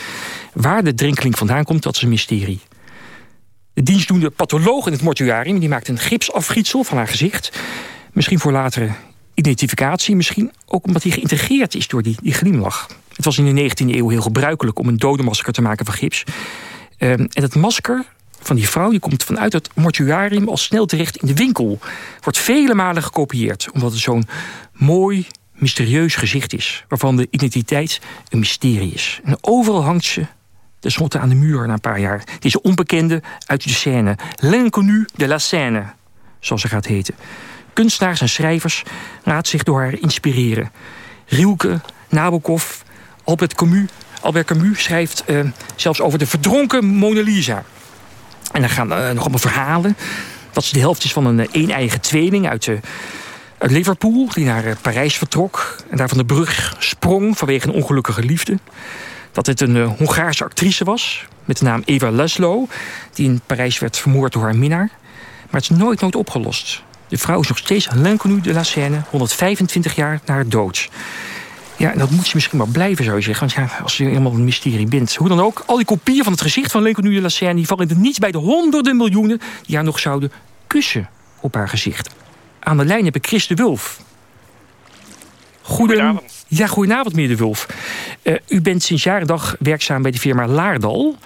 Waar de drinkeling vandaan komt, dat is een mysterie. De dienstdoende patholoog in het mortuarium... die maakt een gipsafgietsel van haar gezicht. Misschien voor latere identificatie. Misschien ook omdat hij geïntegreerd is door die, die glimlach. Het was in de 19e eeuw heel gebruikelijk om een dodenmasker te maken van gips. Ehm, en het masker van die vrouw die komt vanuit het mortuarium al snel terecht in de winkel. Wordt vele malen gekopieerd, omdat het zo'n mooi, mysterieus gezicht is. Waarvan de identiteit een mysterie is. En overal hangt ze tenslotte aan de muur na een paar jaar. Deze onbekende uit de scène. L'inconnu de la scène, zoals ze gaat heten. Kunstenaars en schrijvers laten zich door haar inspireren. Rielke, Nabokov, Albert Camus, Albert Camus schrijft uh, zelfs over de verdronken Mona Lisa. En dan gaan uh, nog allemaal verhalen. Dat ze de helft is van een een-eigen tweeling uit, uh, uit Liverpool... die naar Parijs vertrok en daar van de brug sprong vanwege een ongelukkige liefde. Dat het een Hongaarse actrice was met de naam Eva Laszlo... die in Parijs werd vermoord door haar minnaar. Maar het is nooit, nooit opgelost. De vrouw is nog steeds l'inconnu de la Seine, 125 jaar na haar dood. Ja, en dat moet ze misschien maar blijven, zou je zeggen. Want ja, als je helemaal een mysterie bent. Hoe dan ook, al die kopieën van het gezicht van l'inconnu de la die vallen er niet bij de honderden miljoenen... die haar nog zouden kussen op haar gezicht. Aan de lijn heb ik Chris de Wulf. Goedenavond. Ja, goedenavond, meneer de Wulf. Uh, u bent sinds jaren dag werkzaam bij de firma Laardal...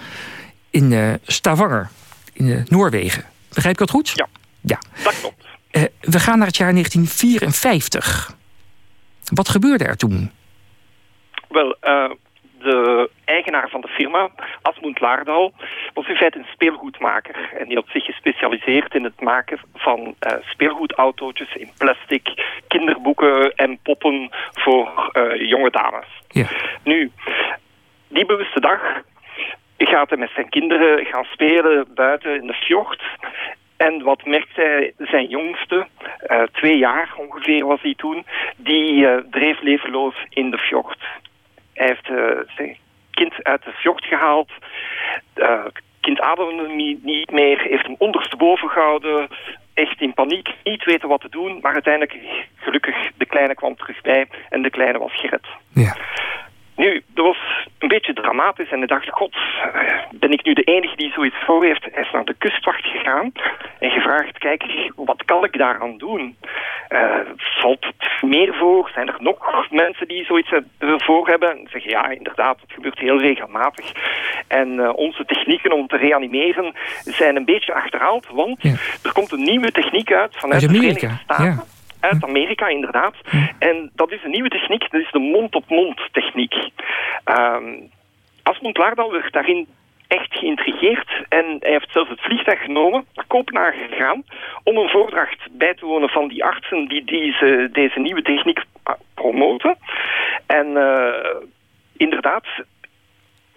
in uh, Stavanger, in uh, Noorwegen. Begrijp ik dat goed? Ja, ja. dat klopt. We gaan naar het jaar 1954. Wat gebeurde er toen? Wel, uh, de eigenaar van de firma, Asmund Laardal, was in feite een speelgoedmaker. En die had zich gespecialiseerd in het maken van uh, speelgoedautootjes in plastic, kinderboeken en poppen voor jonge dames. Ja. Nu, die bewuste dag gaat hij met zijn kinderen gaan spelen buiten in de fjord. En wat merkt hij, zijn jongste, uh, twee jaar ongeveer was hij toen, die dreef levenloos in de fjord. Hij heeft uh, zijn kind uit de fjord gehaald. Het kind ademde niet, niet meer, heeft hem ondersteboven gehouden. Echt in paniek, niet weten wat te doen. Maar uiteindelijk, gelukkig, de kleine kwam terug bij en de kleine was gered. Ja. Nu, dat was een beetje dramatisch en hij dacht, god, ben ik nu de enige die zoiets voor heeft? Hij is naar de kustwacht gegaan en gevraagd, kijk, wat kan ik daaraan doen? Uh, valt het meer voor? Zijn er nog mensen die zoiets ervoor hebben? En zeggen, ja, inderdaad, het gebeurt heel regelmatig. En uh, onze technieken om te reanimeren zijn een beetje achterhaald, want ja. er komt een nieuwe techniek uit vanuit de Verenigde Staten. Ja uit Amerika inderdaad. En dat is een nieuwe techniek, dat is de mond-op-mond -mond techniek. Um, Asmund Laardal werd daarin echt geïntrigeerd en hij heeft zelfs het vliegtuig genomen, naar Kopenhagen gegaan, om een voordracht bij te wonen van die artsen die deze, deze nieuwe techniek promoten. En uh, inderdaad,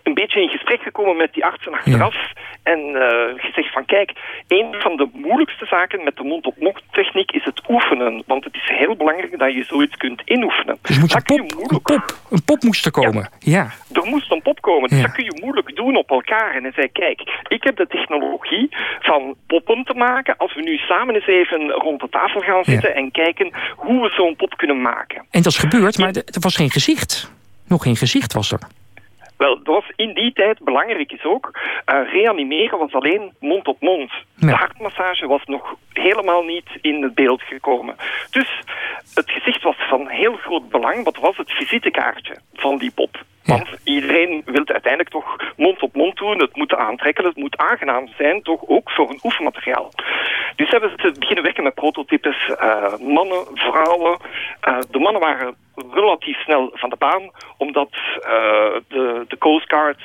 een beetje in gesprek gekomen met die artsen achteraf. Ja. En uh, gezegd van kijk, een van de moeilijkste zaken met de mond-op-mond techniek is het oefenen. Want het is heel belangrijk dat je zoiets kunt inoefenen. Dus moet je dat pop, je moeilijk... een, pop, een pop moest er komen. Ja. ja. Er moest een pop komen. Dus ja. dat kun je moeilijk doen op elkaar. En hij zei kijk, ik heb de technologie van poppen te maken. Als we nu samen eens even rond de tafel gaan zitten en kijken hoe we zo'n pop kunnen maken. En dat is gebeurd, maar er was geen gezicht. Nog geen gezicht was er. Wel, dat was in die tijd belangrijk is ook. Uh, reanimeren was alleen mond op mond. Ja. De hartmassage was nog helemaal niet in het beeld gekomen. Dus het gezicht was van heel groot belang. Wat was het visitekaartje van die pop? Want ja. iedereen wil uiteindelijk toch mond op mond doen. Het moet aantrekken, het moet aangenaam zijn, toch ook voor een oefenmateriaal. Dus hebben ze beginnen werken met prototypes. Uh, mannen, vrouwen. Uh, de mannen waren relatief snel van de baan, omdat uh, de, de Coast Guard,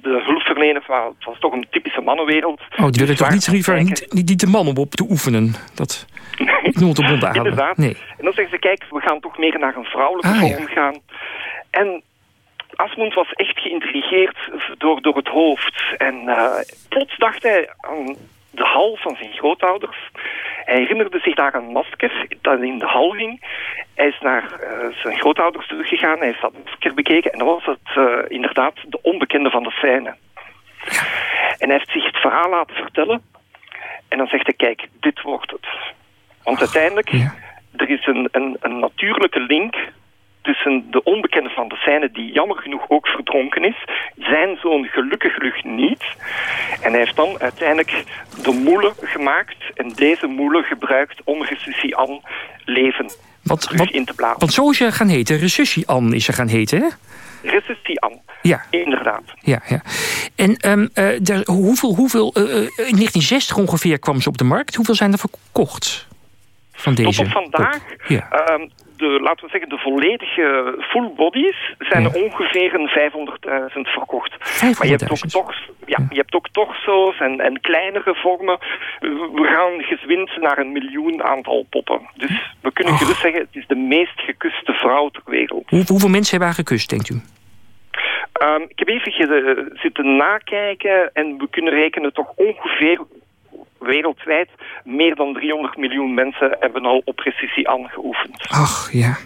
de hulpverleners, het was toch een typische mannenwereld. Oh, die willen toch niet liever niet, niet, niet de man om op te oefenen? Dat mond op mond halen. Inderdaad. Nee. En dan zeggen ze, kijk, we gaan toch meer naar een vrouwelijke ah, vorm ja. gaan. En Asmund was echt geïntrigeerd door, door het hoofd. En uh, plots dacht hij aan de hal van zijn grootouders. Hij herinnerde zich daar een masker dat in de hal hing. Hij is naar uh, zijn grootouders teruggegaan. Hij heeft dat masker bekeken. En dan was het uh, inderdaad de onbekende van de scène. En hij heeft zich het verhaal laten vertellen. En dan zegt hij, kijk, dit wordt het. Want uiteindelijk... Er is een, een, een natuurlijke link tussen de onbekende van de scène, die jammer genoeg ook verdronken is, zijn zoon gelukkig genoeg niet. En hij heeft dan uiteindelijk de moele gemaakt en deze moele gebruikt om Resussie Anne leven terug want, in te blazen. want zo is ze gaan heten. Resussie Anne is ze gaan heten, hè? Resussie Anne, Ja. inderdaad. Ja, ja. En ehm, eh, der- hoeveel, hoeveel eh, eh, in 1960 ongeveer kwam ze op de markt. Hoeveel zijn er verkocht van deze? Tot op vandaag, Ja. ehm, de, laten we zeggen, de volledige full bodies zijn er ongeveer een 500.000 verkocht. Maar je hebt ook, toch, ja, je hebt ook torso's en, en kleinere vormen. We gaan gezwind naar een miljoen aantal poppen. Dus we kunnen gerust zeggen, het is de meest gekuste vrouw ter wereld. Hoe- hoeveel mensen hebben haar gekust, denkt u? Ehm, ik heb even zitten nakijken en we kunnen rekenen toch ongeveer wereldwijd meer dan 300 miljoen mensen hebben al op precisie aangeoefend. Ach, ja.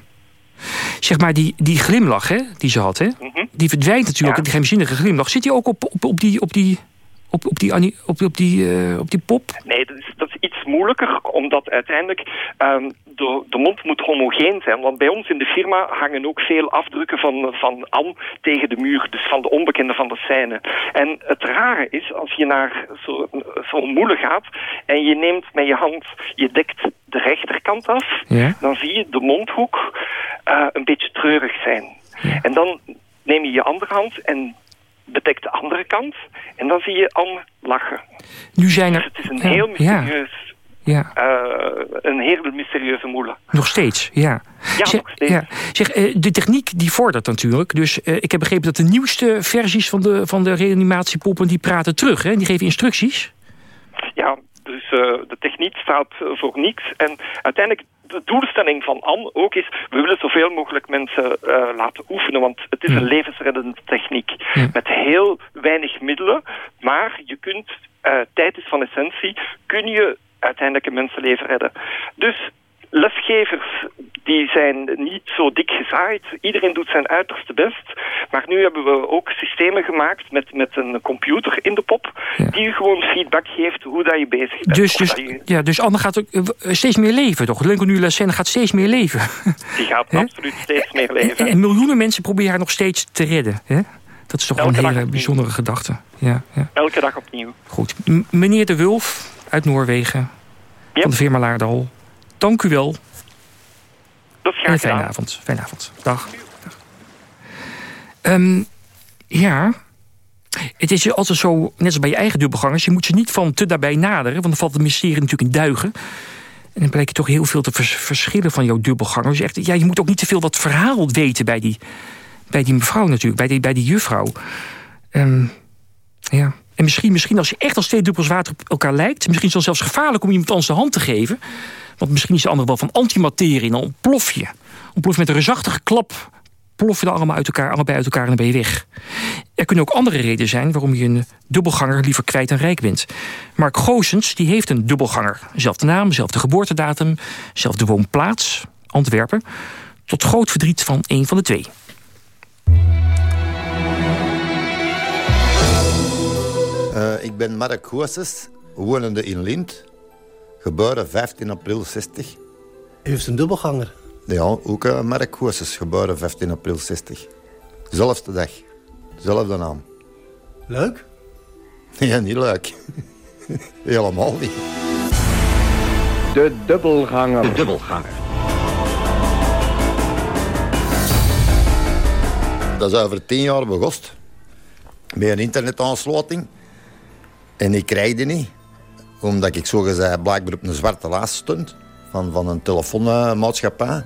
Zeg maar, die, die glimlach hè, die ze had, hè? Mhm. die verdwijnt natuurlijk, die geheimzinnige glimlach. Zit die ook op, op, op die... Op die op, op, die, op, op, die, eh, op die pop? Nee, dat is, dat is iets moeilijker, omdat uiteindelijk ehm, de, de mond moet homogeen zijn. Want bij ons in de firma hangen ook veel afdrukken van, van Anne tegen de muur, dus van de onbekende van de scène. En het rare is, als je naar zo- zo'n moele gaat en je neemt met je hand, je dekt de rechterkant af, Ja. dan zie je de mondhoek eh, een beetje treurig zijn. En dan neem je je andere hand en bedekt de andere kant en dan zie je Anne lachen. Nu zijn er... Dus het is een heel mysterieus, ja, eh, een hele mysterieuze moele. nog steeds, ja. Ja, zeg, nog steeds. ja. Zeg, eh, de techniek die vordert natuurlijk. Dus eh, ik heb begrepen dat de nieuwste versies van de, van de reanimatiepoppen... die praten terug, hè? Die geven instructies. Ja, dus eh, de techniek staat voor niks. En uiteindelijk, de doelstelling van Anne ook is... we willen zoveel mogelijk mensen eh, laten oefenen, want het is een levensreddende techniek. Met heel weinig middelen, maar je kunt, eh, tijd is van essentie, kun je uiteindelijk een mensenleven redden. Dus lesgevers die zijn niet zo dik gezaaid. Iedereen doet zijn uiterste best. Maar nu hebben we ook systemen gemaakt met, met een computer in de pop... die je gewoon feedback geeft hoe dat je bezig bent. Dus, dus, je- ja, dus Anne gaat ook steeds meer leven, toch? Lincoln nu Lassenne gaat steeds meer leven. die gaat absoluut steeds meer En, leven. en miljoenen mensen proberen haar nog steeds te redden. Hè? Dat is toch wel Elke een hele bijzondere gedachte. Ja, ja. Elke dag opnieuw. Goed. M- meneer De Wulf uit Noorwegen, van de firma Laardal. Dank u wel. Dat een fijne avond. Fijne avond. Dag. Dag. Ehm, ja, het is altijd zo, net als bij je eigen dubbelgangers... je moet ze niet van te daarbij naderen... want dan valt het mysterie natuurlijk in duigen. En dan blijkt je toch heel veel te vers- verschillen van jouw dubbelganger. Dus echt, ja, je moet ook niet te veel dat verhaal weten bij die, bij die mevrouw natuurlijk, bij die, bij die juffrouw. Ehm, ja. En misschien, misschien als je echt als twee druppels water op elkaar lijkt... misschien is het dan zelfs gevaarlijk om iemand anders de hand te geven. Want misschien is de ander wel van antimaterie dan ontplof je. Ontplof je met een reusachtige klap. Plof je dan allemaal uit elkaar, allebei uit elkaar en dan ben je weg. Er kunnen ook andere redenen zijn waarom je een dubbelganger liever kwijt dan rijk bent. Mark Goossens die heeft een dubbelganger. Zelfde naam, zelfde geboortedatum, zelfde woonplaats, Antwerpen. Tot groot verdriet van een van de twee. Eh, ik ben Mark Goossens, wonende in Lint. Geboren 15 april 60. U heeft een dubbelganger. Ja, ook eh, Mark Goossens, geboren 15 april 60. Zelfde dag. Zelfde naam. Leuk? Ja, niet leuk. Helemaal niet. De dubbelganger. De dubbelganger. Dat is over tien jaar begost. Met een internetaansluiting. En ik krijg die niet. Omdat ik zogezegd blijkbaar op een zwarte lijst stond. Van, van een telefoonmaatschappij.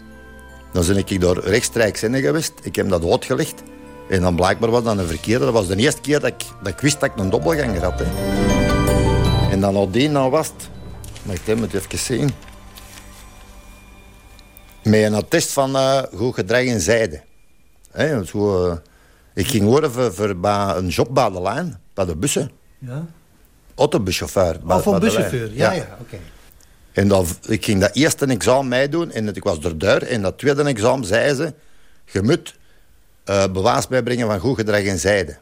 Dan ben ik daar rechtstreeks in geweest. Ik heb dat uitgelegd. En dan blijkbaar was dat een verkeerde. Dat was de eerste keer dat ik, dat ik wist dat ik een dubbelganger had. En dan nadien dan was het... Wacht, hè, moet even zien. Met een attest van eh, goed gedrag en zijde. Zo, eh, ik ging horen voor, voor een job bij de lijn, bij de bussen. Ja. Autobuschauffeur. Oh, van buschauffeur. Ja, ja, oké. En dan, ik ging dat eerste examen meedoen en ik was er deur. En dat tweede examen zei ze... Je moet eh, bewijs bijbrengen van goed gedrag en zijde.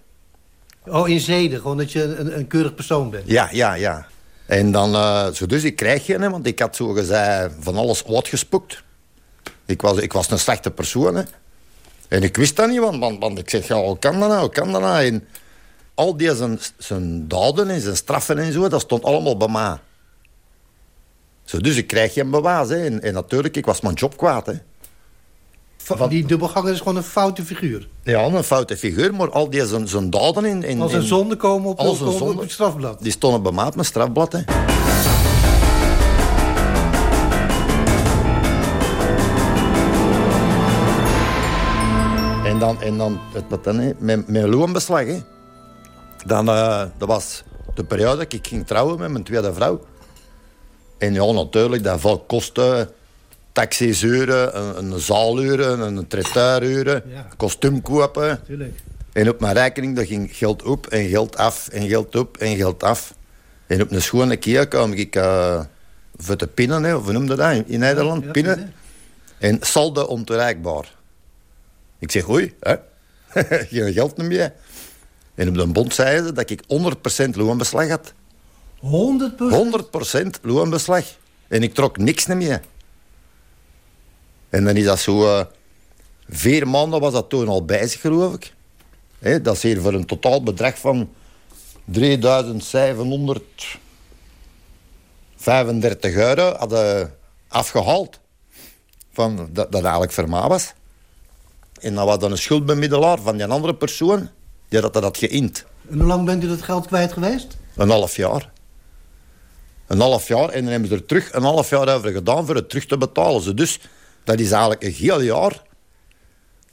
Oh, in zeden. Gewoon dat je een, een keurig persoon bent. Ja, ja, ja. En dan, eh, zo dus ik krijg geen, hè, want ik had zo gezegd van alles uitgespukt. Ik was, ik was een slechte persoon, hè. En ik wist dat niet, want, want, want ik zeg, ja, hoe kan dat nou, hoe kan dat nou? En al die zijn, zijn daden en zijn straffen en zo, dat stond allemaal bij mij. Zo, dus ik krijg geen bewijs, hè. En, en natuurlijk, ik was mijn job kwaad, hè. Va- Die dubbelganger is gewoon een foute figuur. Ja, een foute figuur, maar al die zijn, zijn daden in... in Als een zonde komen op, al op, zijn op, zonden, het strafblad. Die stonden bij op mijn strafblad, hè. En dan, en dan, het, wat dan hè, met, met loonbeslag, hè. Dan, eh, dat was de periode dat ik ging trouwen met mijn tweede vrouw. En ja, natuurlijk, dat veel kosten. Taxiuren, een, een zaaluren, een traiteururen, kostuum kopen. Tuurlijk. En op mijn rekening dat ging geld op en geld af en geld op en geld af. En op een schone keer kwam ik uh, voor te pinnen, hè, of hoe noemde dat in, Nederland? ja, pinnen. En saldo ontoereikbaar. Ik zeg, oei, hè? geen geld meer. En op de bond zeiden ze dat ik 100% loonbeslag had. 100%? 100% loonbeslag. En ik trok niks meer. En dan is dat zo... eh, vier maanden was dat toen al bezig, geloof ik. Dat is hier voor een totaal bedrag van 3735 euro hadden afgehaald. Van, dat, dat eigenlijk voor mij was. En dan was dan een schuldbemiddelaar van die andere persoon. Had dat had geïnd. En hoe lang bent u dat geld kwijt geweest? Een half jaar. Een half jaar. En dan hebben ze er terug een half jaar over gedaan voor het terug te betalen. Ze Dus dat is eigenlijk een heel jaar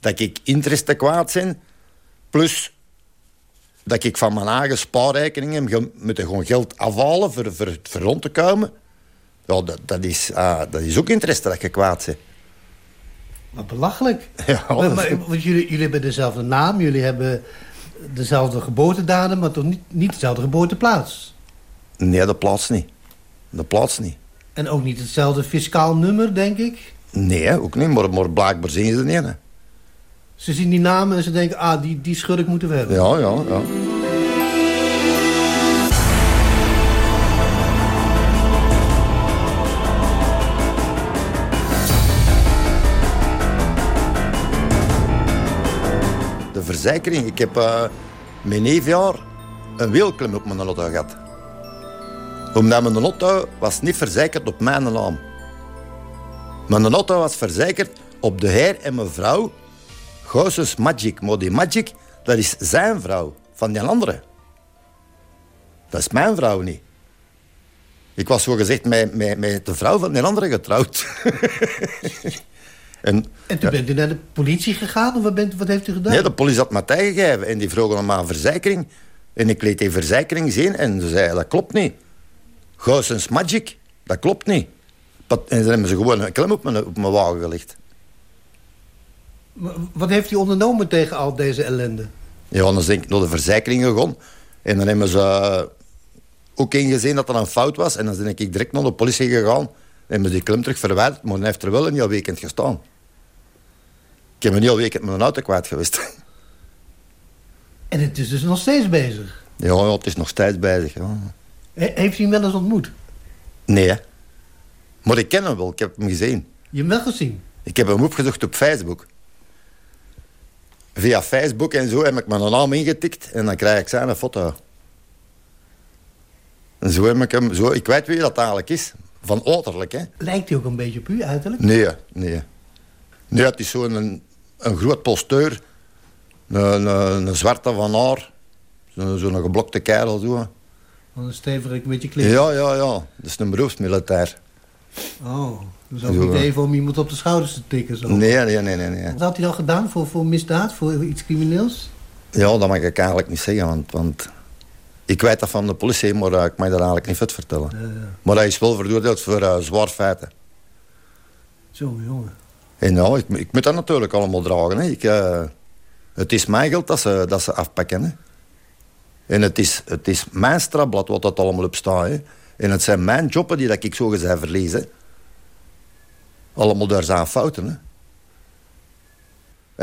dat ik interesse kwaad zijn. Plus dat ik van mijn eigen spaarrekeningen ge- moet gewoon geld afhalen voor, voor, voor rond te komen. Ja, dat, dat, is, ah, dat is ook interesse dat je kwaad bent. Wat belachelijk. Ja, Maar- dat- maar- want jullie, jullie hebben dezelfde naam, jullie hebben dezelfde geboortedatum... maar toch niet, niet dezelfde geboorteplaats. Nee, dat plaats niet. Dat plaats niet. En ook niet hetzelfde fiscaal nummer, denk ik. Nee, ook niet. Maar, maar blijkbaar zijn ze de ene. Ze zien die namen en ze denken, ah, die, die schurk moeten we hebben. Ja, ja, ja. Ik heb eh mijn neefjaar een wielklem op mijn auto gehad. Omdat mijn auto was niet verzekerd op mijn naam. Mijn auto was verzekerd op de heer en mevrouw Goossens Magic. Maar die Magic, dat is zijn vrouw, van die andere. Dat is mijn vrouw niet. Ik was zo gezegd met, met, met de vrouw van die andere getrouwd. en, En toen bent u naar de politie gegaan of wat, bent, wat heeft u gedaan? Nee, de politie had me tegengegeven en die vroegen om een verzekering. En ik liet die verzekering zien en ze zeiden, dat klopt niet. Goossens Magic, dat klopt niet. En dan hebben ze gewoon een klem op mijn, op mijn wagen gelegd. Wat heeft u ondernomen tegen al deze ellende? Ja, dan ben ik naar de verzekering gegaan. En dan hebben ze ook ingezien dat er een fout was. En dan ben ik direct naar de politie gegaan. En hebben ze die klem terug verwijderd. Maar dan heeft er wel een heel weekend gestaan. Ik heb een heel weekend met een auto kwijt geweest. En het is dus nog steeds bezig. ja, ja, het is nog steeds bezig. Ja. He- heeft u hem wel eens ontmoet? Nee, hè. Maar ik ken hem wel. Ik heb hem gezien. Je hebt hem wel gezien. Ik heb hem opgezocht op Facebook. Via Facebook en zo heb ik mijn naam ingetikt. En dan krijg ik zijn foto. En zo heb ik hem... Zo, ik weet wie dat eigenlijk is. Van uiterlijk, hè. Lijkt hij ook een beetje op u uiterlijk? Nee, nee. Nee, het is zo'n een, een groot posteur. Een, een, een zwarte van haar. Zo'n zo'n geblokte kerel, zo. Een stevig beetje klip. Ja, ja, ja. Dat is een beroepsmilitair. Oh, dus ook Zo, niet eh. even om iemand op de schouders te tikken. Zo. Nee, nee, nee, nee. nee. Wat had hij dan gedaan voor, voor misdaad, voor iets crimineels? Ja, dat mag ik eigenlijk niet zeggen, want... want ik weet dat van de politie, maar eh, ik mag dat eigenlijk niet vet vertellen. Maar hij is wel veroordeeld voor zwaar feiten. Zo, jongen. En ja, ik, ik moet dat natuurlijk allemaal dragen. Hè. Ik, eh, het is mijn geld dat ze, dat ze afpakken. Hè. En het is, het is mijn strafblad wat dat allemaal op staat. Hè. En het zijn mijn jobben die dat ik zo gezegd verlies. hè. Allemaal daar zijn fouten. Hè.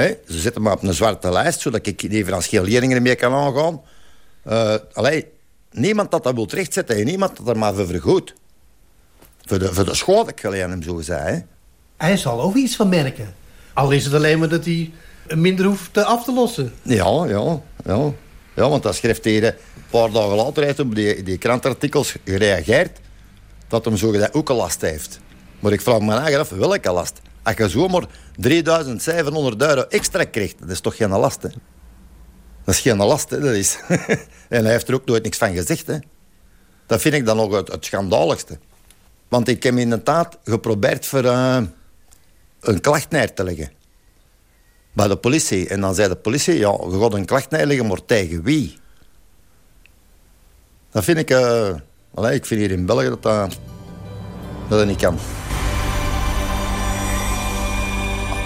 Hè, Ze zetten me op een zwarte lijst, zodat ik even als geen leerlingen meer kan aangaan. Eh allee, niemand dat dat wil rechtzetten en niemand dat er maar voor vergoedt. Voor de, voor de schade dat ik heb, zo gezegd. Hè. Hij zal ook iets van merken. Al is het alleen maar dat hij minder hoeft af te lossen. Ja, ja, ja. Ja, want dat schrijft hij een paar dagen later heeft op die, die krantartikels gereageerd dat hem zo ook een last heeft. Maar ik vraag me eigen af, welke last? Als je zomaar 3700 euro extra krijgt, dat is toch geen last, hè? Dat is geen last? Dat is. en hij heeft er ook nooit niks van gezegd, hè? Dat vind ik dan nog het, schandaligste. Want ik heb inderdaad geprobeerd voor uh, een klacht neer te leggen. Bij de politie. En dan zei de politie, ja, je een klacht neerleggen, maar tegen wie? Dat vind ik... Allez, ik vind hier in België dat dat, dat, dat niet kan.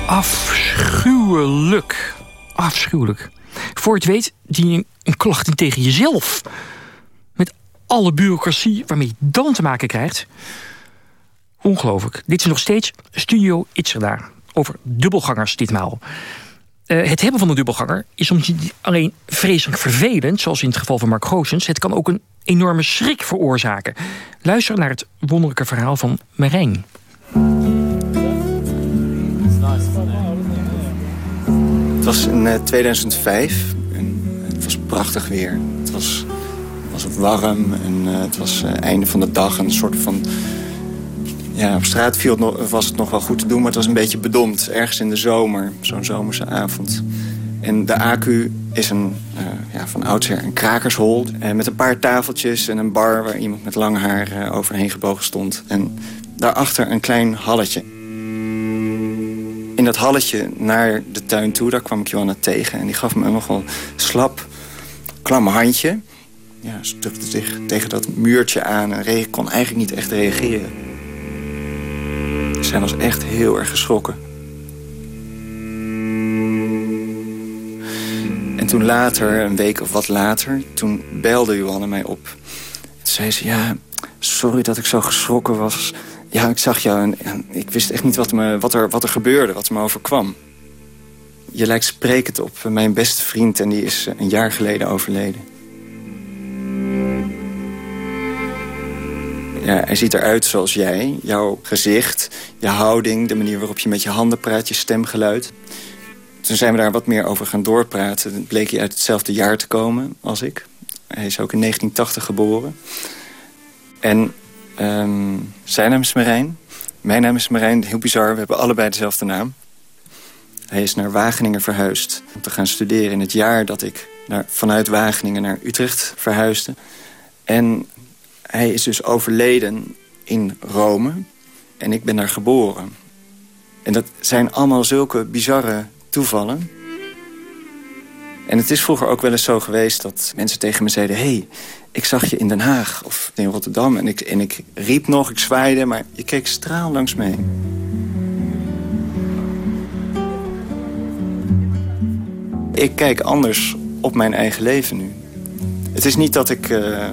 Afschuwelijk. Afschuwelijk. Voor het weet, dien je een klacht in tegen jezelf. Met alle bureaucratie waarmee je dan te maken krijgt. Ongelooflijk. Dit is nog steeds Studio Itzerda. Over dubbelgangers ditmaal. Uh, het hebben van een dubbelganger is soms niet alleen vreselijk vervelend... zoals in het geval van Mark Goossens. Het kan ook een enorme schrik veroorzaken. Luister naar het wonderlijke verhaal van Marijn. Het was in uh, 2005 en het was prachtig weer. Het was, was warm en uh, het was uh, einde van de dag. Een soort van... Ja, op straat viel het nog, was het nog wel goed te doen, maar het was een beetje bedompt. Ergens in de zomer, zo'n zomerse avond. En de AQ is een, ja, van oudsher een krakershol. met een paar tafeltjes en een bar waar iemand met lang haar overheen gebogen stond. En daarachter een klein halletje dat halletje naar de tuin toe, daar kwam ik Johanna tegen. En die gaf me een slap, klam handje. Ja, ze drukte zich tegen dat muurtje aan en kon eigenlijk niet echt reageren. Zij was echt heel erg geschrokken. En toen later, een week of wat later, toen belde Johanna mij op. Toen zei ze, ja, sorry dat ik zo geschrokken was. Ja, ik zag jou en, ik wist echt niet wat, me, wat, er, wat er gebeurde, wat er me overkwam. Je lijkt sprekend op mijn beste vriend en die is een jaar geleden overleden. Ja, hij ziet eruit zoals jij. Jouw gezicht, je houding, de manier waarop je met je handen praat, je stemgeluid. Toen zijn we daar wat meer over gaan doorpraten. Dan bleek hij uit hetzelfde jaar te komen als ik. Hij is ook in 1980 geboren. En Um, zijn naam is Marijn. Mijn naam is Marijn. Heel bizar, we hebben allebei dezelfde naam. Hij is naar Wageningen verhuisd om te gaan studeren... in het jaar dat ik naar, vanuit Wageningen naar Utrecht verhuisde. En hij is dus overleden in Rome. En ik ben daar geboren. En dat zijn allemaal zulke bizarre toevallen. En het is vroeger ook wel eens zo geweest dat mensen tegen me zeiden... hey, ik zag je in Den Haag of in Rotterdam en ik, en ik riep nog, ik zwaaide... maar je keek straal langs mee. Ik kijk anders op mijn eigen leven nu. Het is niet dat ik uh,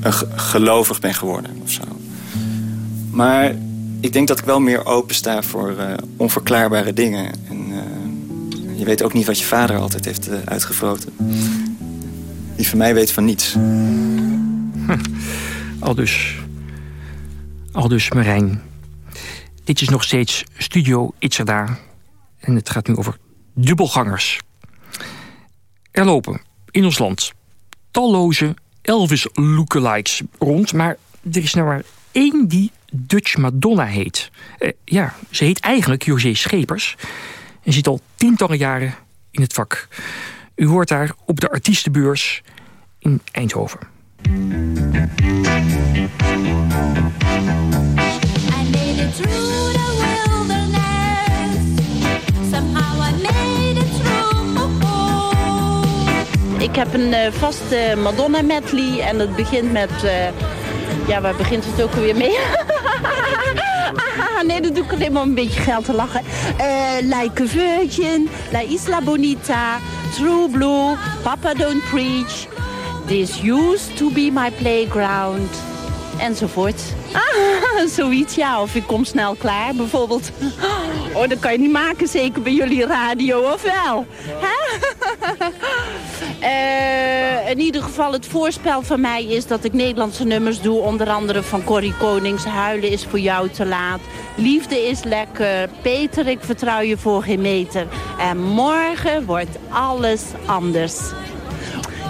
een gelovig ben geworden of zo. Maar ik denk dat ik wel meer open sta voor uh, onverklaarbare dingen. En uh, je weet ook niet wat je vader altijd heeft uitgevroten. Die van mij weet van niets. Al dus. Al dus, Marijn. Dit is nog steeds Studio Itzerda. En het gaat nu over dubbelgangers. Er lopen in ons land talloze Elvis lookalikes rond... maar er is nou maar één die Dutch Madonna heet. Eh, ja, ze heet eigenlijk José Schepers... en zit al tientallen jaren in het vak... U hoort daar op de artiestenbeurs in Eindhoven. Ik heb een uh, vaste Madonna medley en het begint met... Uh, ja, waar begint het ook weer mee? nee, dat doe ik alleen maar een beetje geld te lachen. Uh, like a Virgin, La Isla Bonita, True Blue, Papa Don't Preach. This used to be my playground. Enzovoort. Ah, zoiets, ja. Of ik kom snel klaar, bijvoorbeeld. Oh, dat kan je niet maken, zeker bij jullie radio, of wel? uh, in ieder geval het voorspel van mij is dat ik Nederlandse nummers doe. Onder andere van Corrie Konings. Huilen is voor jou te laat. Liefde is lekker. Peter, ik vertrouw je voor geen meter. En morgen wordt alles anders.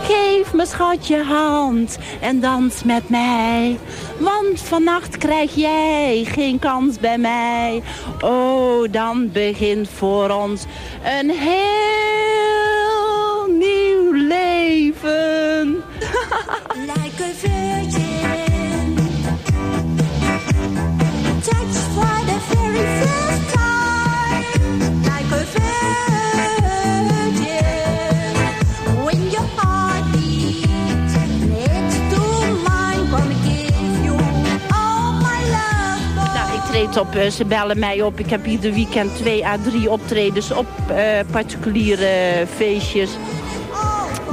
Geef me schat je hand en dans met mij. Want vannacht krijg jij geen kans bij mij. Oh, dan begint voor ons een heel op, eh, ze bellen mij op. Ik heb ieder weekend twee à drie optredens op eh, particuliere feestjes.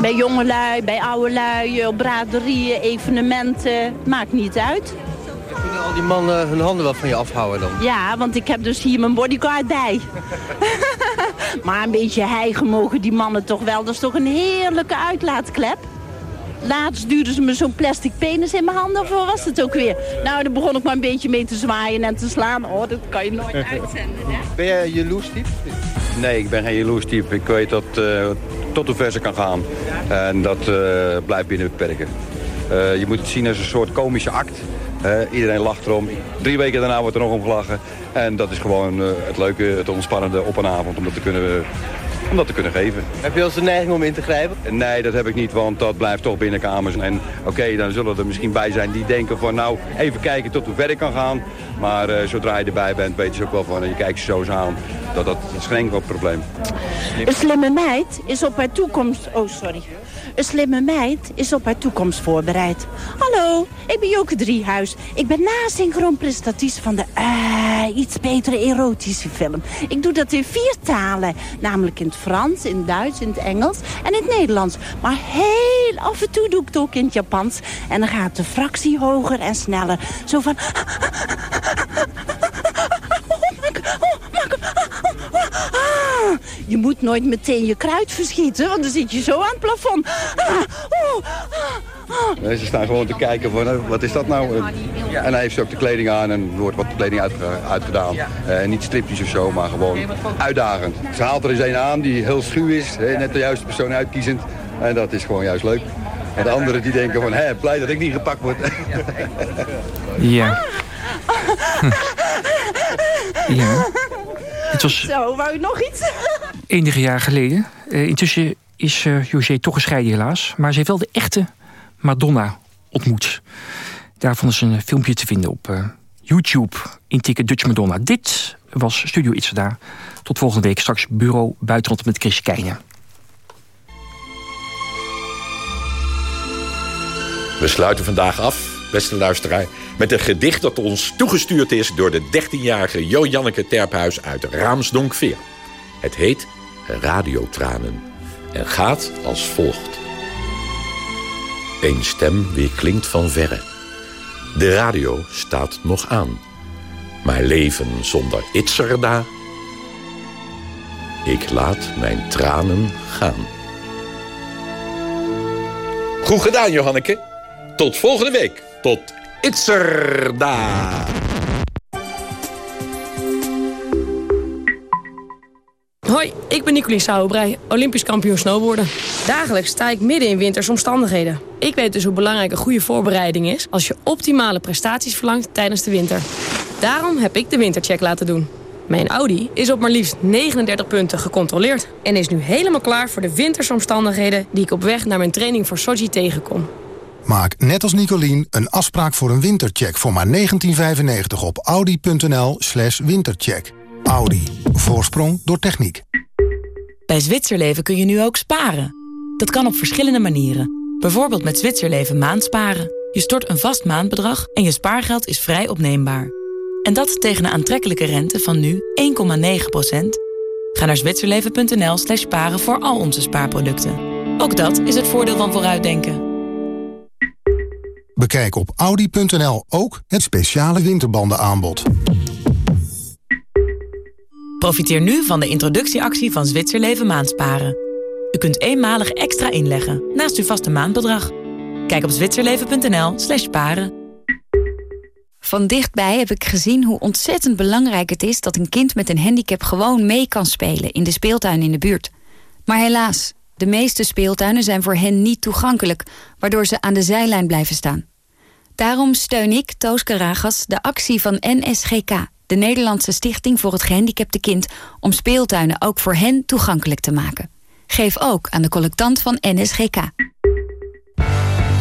Bij jongelui, bij oudelui, op braderieën, evenementen. Maakt niet uit. Kunnen al die mannen hun handen wel van je afhouden dan? Ja, want ik heb dus hier mijn bodyguard bij. maar een beetje hijgen mogen die mannen toch wel. Dat is toch een heerlijke uitlaatklep? Laatst duwden ze me zo'n plastic penis in mijn handen, of wat was het ook weer? Nou, daar begon ik maar een beetje mee te zwaaien en te slaan. Oh, dat kan je nooit uitzenden, hè? Ben jij jaloers type? Nee, ik ben geen jaloers type. Ik weet dat, eh, tot hoe ver ze kan gaan. En dat eh, blijft binnen beperken. Eh, je moet het zien als een soort komische act. Eh, iedereen lacht erom. Drie weken daarna wordt er nog om gelachen. En dat is gewoon eh, het leuke, het ontspannende op een avond om dat te kunnen, om dat te kunnen geven. Heb je wel eens de neiging om in te grijpen? Nee, dat heb ik niet, want dat blijft toch binnen kamers. En oké, dan zullen er misschien bij zijn die denken van... nou, even kijken tot hoe ver ik kan gaan. Maar eh, zodra je erbij bent, weten ze ook wel van... en je kijkt ze zo eens aan, dat, dat is geen enkel probleem. Een slimme meid is op haar toekomst... Oh, sorry. Een slimme meid is op haar toekomst voorbereid. Hallo, ik ben Joke Driehuis. Ik ben na-synchroonprestatrice van de eh, iets betere erotische film. Ik doe dat in vier talen. Namelijk in het Frans, in het Duits, in het Engels en in het Nederlands. Maar heel af en toe doe ik het ook in het Japans. En dan gaat de fractie hoger en sneller. Zo van... je moet nooit meteen je kruid verschieten, want dan zit je zo aan het plafond. Ah, oh, ah, ah. Nee, ze staan gewoon te kijken van, nou, wat is dat nou? En hij heeft ze ook de kleding aan en er wordt wat kleding uitge- uitgedaan. Eh, niet stripjes of zo, maar gewoon uitdagend. Ze haalt er eens een aan die heel schuw is, hè, net de juiste persoon uitkiezend. En dat is gewoon juist leuk. En de anderen die denken van, hé, blij dat ik niet gepakt word. Ja. Ja. Het was Zo, wou je nog iets? Enige jaar geleden. Eh, intussen is eh José toch gescheiden helaas. Maar ze heeft wel de echte Madonna ontmoet. Daarvan is een filmpje te vinden op eh, YouTube. Intikken Dutch Madonna. Dit was Studio Itzada. Tot volgende week straks Bureau Buitenland met Chris Keijnen. We sluiten vandaag af, beste luisteraar, met een gedicht dat ons toegestuurd is door de 13-jarige Jo-Janneke Terphuis uit Raamsdonkveer. Het heet Radiotranen en gaat als volgt. Een stem weer klinkt van verre. De radio staat nog aan. Maar leven zonder Itzerda? Ik laat mijn tranen gaan. Goed gedaan, Johanneke. Tot volgende week. Tot Itzerda. Hoi, ik ben Nicolien Sauerbrei, Olympisch kampioen snowboarden. Dagelijks sta ik midden in wintersomstandigheden. Ik weet dus hoe belangrijk een goede voorbereiding is... als je optimale prestaties verlangt tijdens de winter. Daarom heb ik de wintercheck laten doen. Mijn Audi is op maar liefst 39 punten gecontroleerd... en is nu helemaal klaar voor de wintersomstandigheden... die ik op weg naar mijn training voor Sochi tegenkom. Maak net als Nicolien een afspraak voor een wintercheck voor maar 1995 op audi.nl slash wintercheck. Audi. Voorsprong door techniek. Bij Zwitserleven kun je nu ook sparen. Dat kan op verschillende manieren. Bijvoorbeeld met Zwitserleven maandsparen. Je stort een vast maandbedrag en je spaargeld is vrij opneembaar. En dat tegen een aantrekkelijke rente van nu 1,9%. Ga naar zwitserleven.nl slash sparen voor al onze spaarproducten. Ook dat is het voordeel van vooruitdenken. Bekijk op audi.nl ook het speciale winterbandenaanbod. Profiteer nu van de introductieactie van Zwitserleven maandsparen. U kunt eenmalig extra inleggen naast uw vaste maandbedrag. Kijk op zwitserleven.nl slash paren. Van dichtbij heb ik gezien hoe ontzettend belangrijk het is... dat een kind met een handicap gewoon mee kan spelen in de speeltuin in de buurt. Maar helaas, de meeste speeltuinen zijn voor hen niet toegankelijk... waardoor ze aan de zijlijn blijven staan. Daarom steun ik, Toos Karagas, de actie van NSGK... de Nederlandse Stichting voor het Gehandicapte Kind... om speeltuinen ook voor hen toegankelijk te maken. Geef ook aan de collectant van NSGK.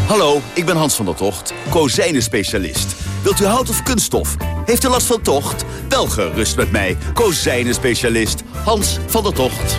Hallo, ik ben Hans van der Tocht, kozijnen-specialist. Wilt u hout of kunststof? Heeft u last van tocht? Wel gerust met mij, kozijnen-specialist Hans van der Tocht.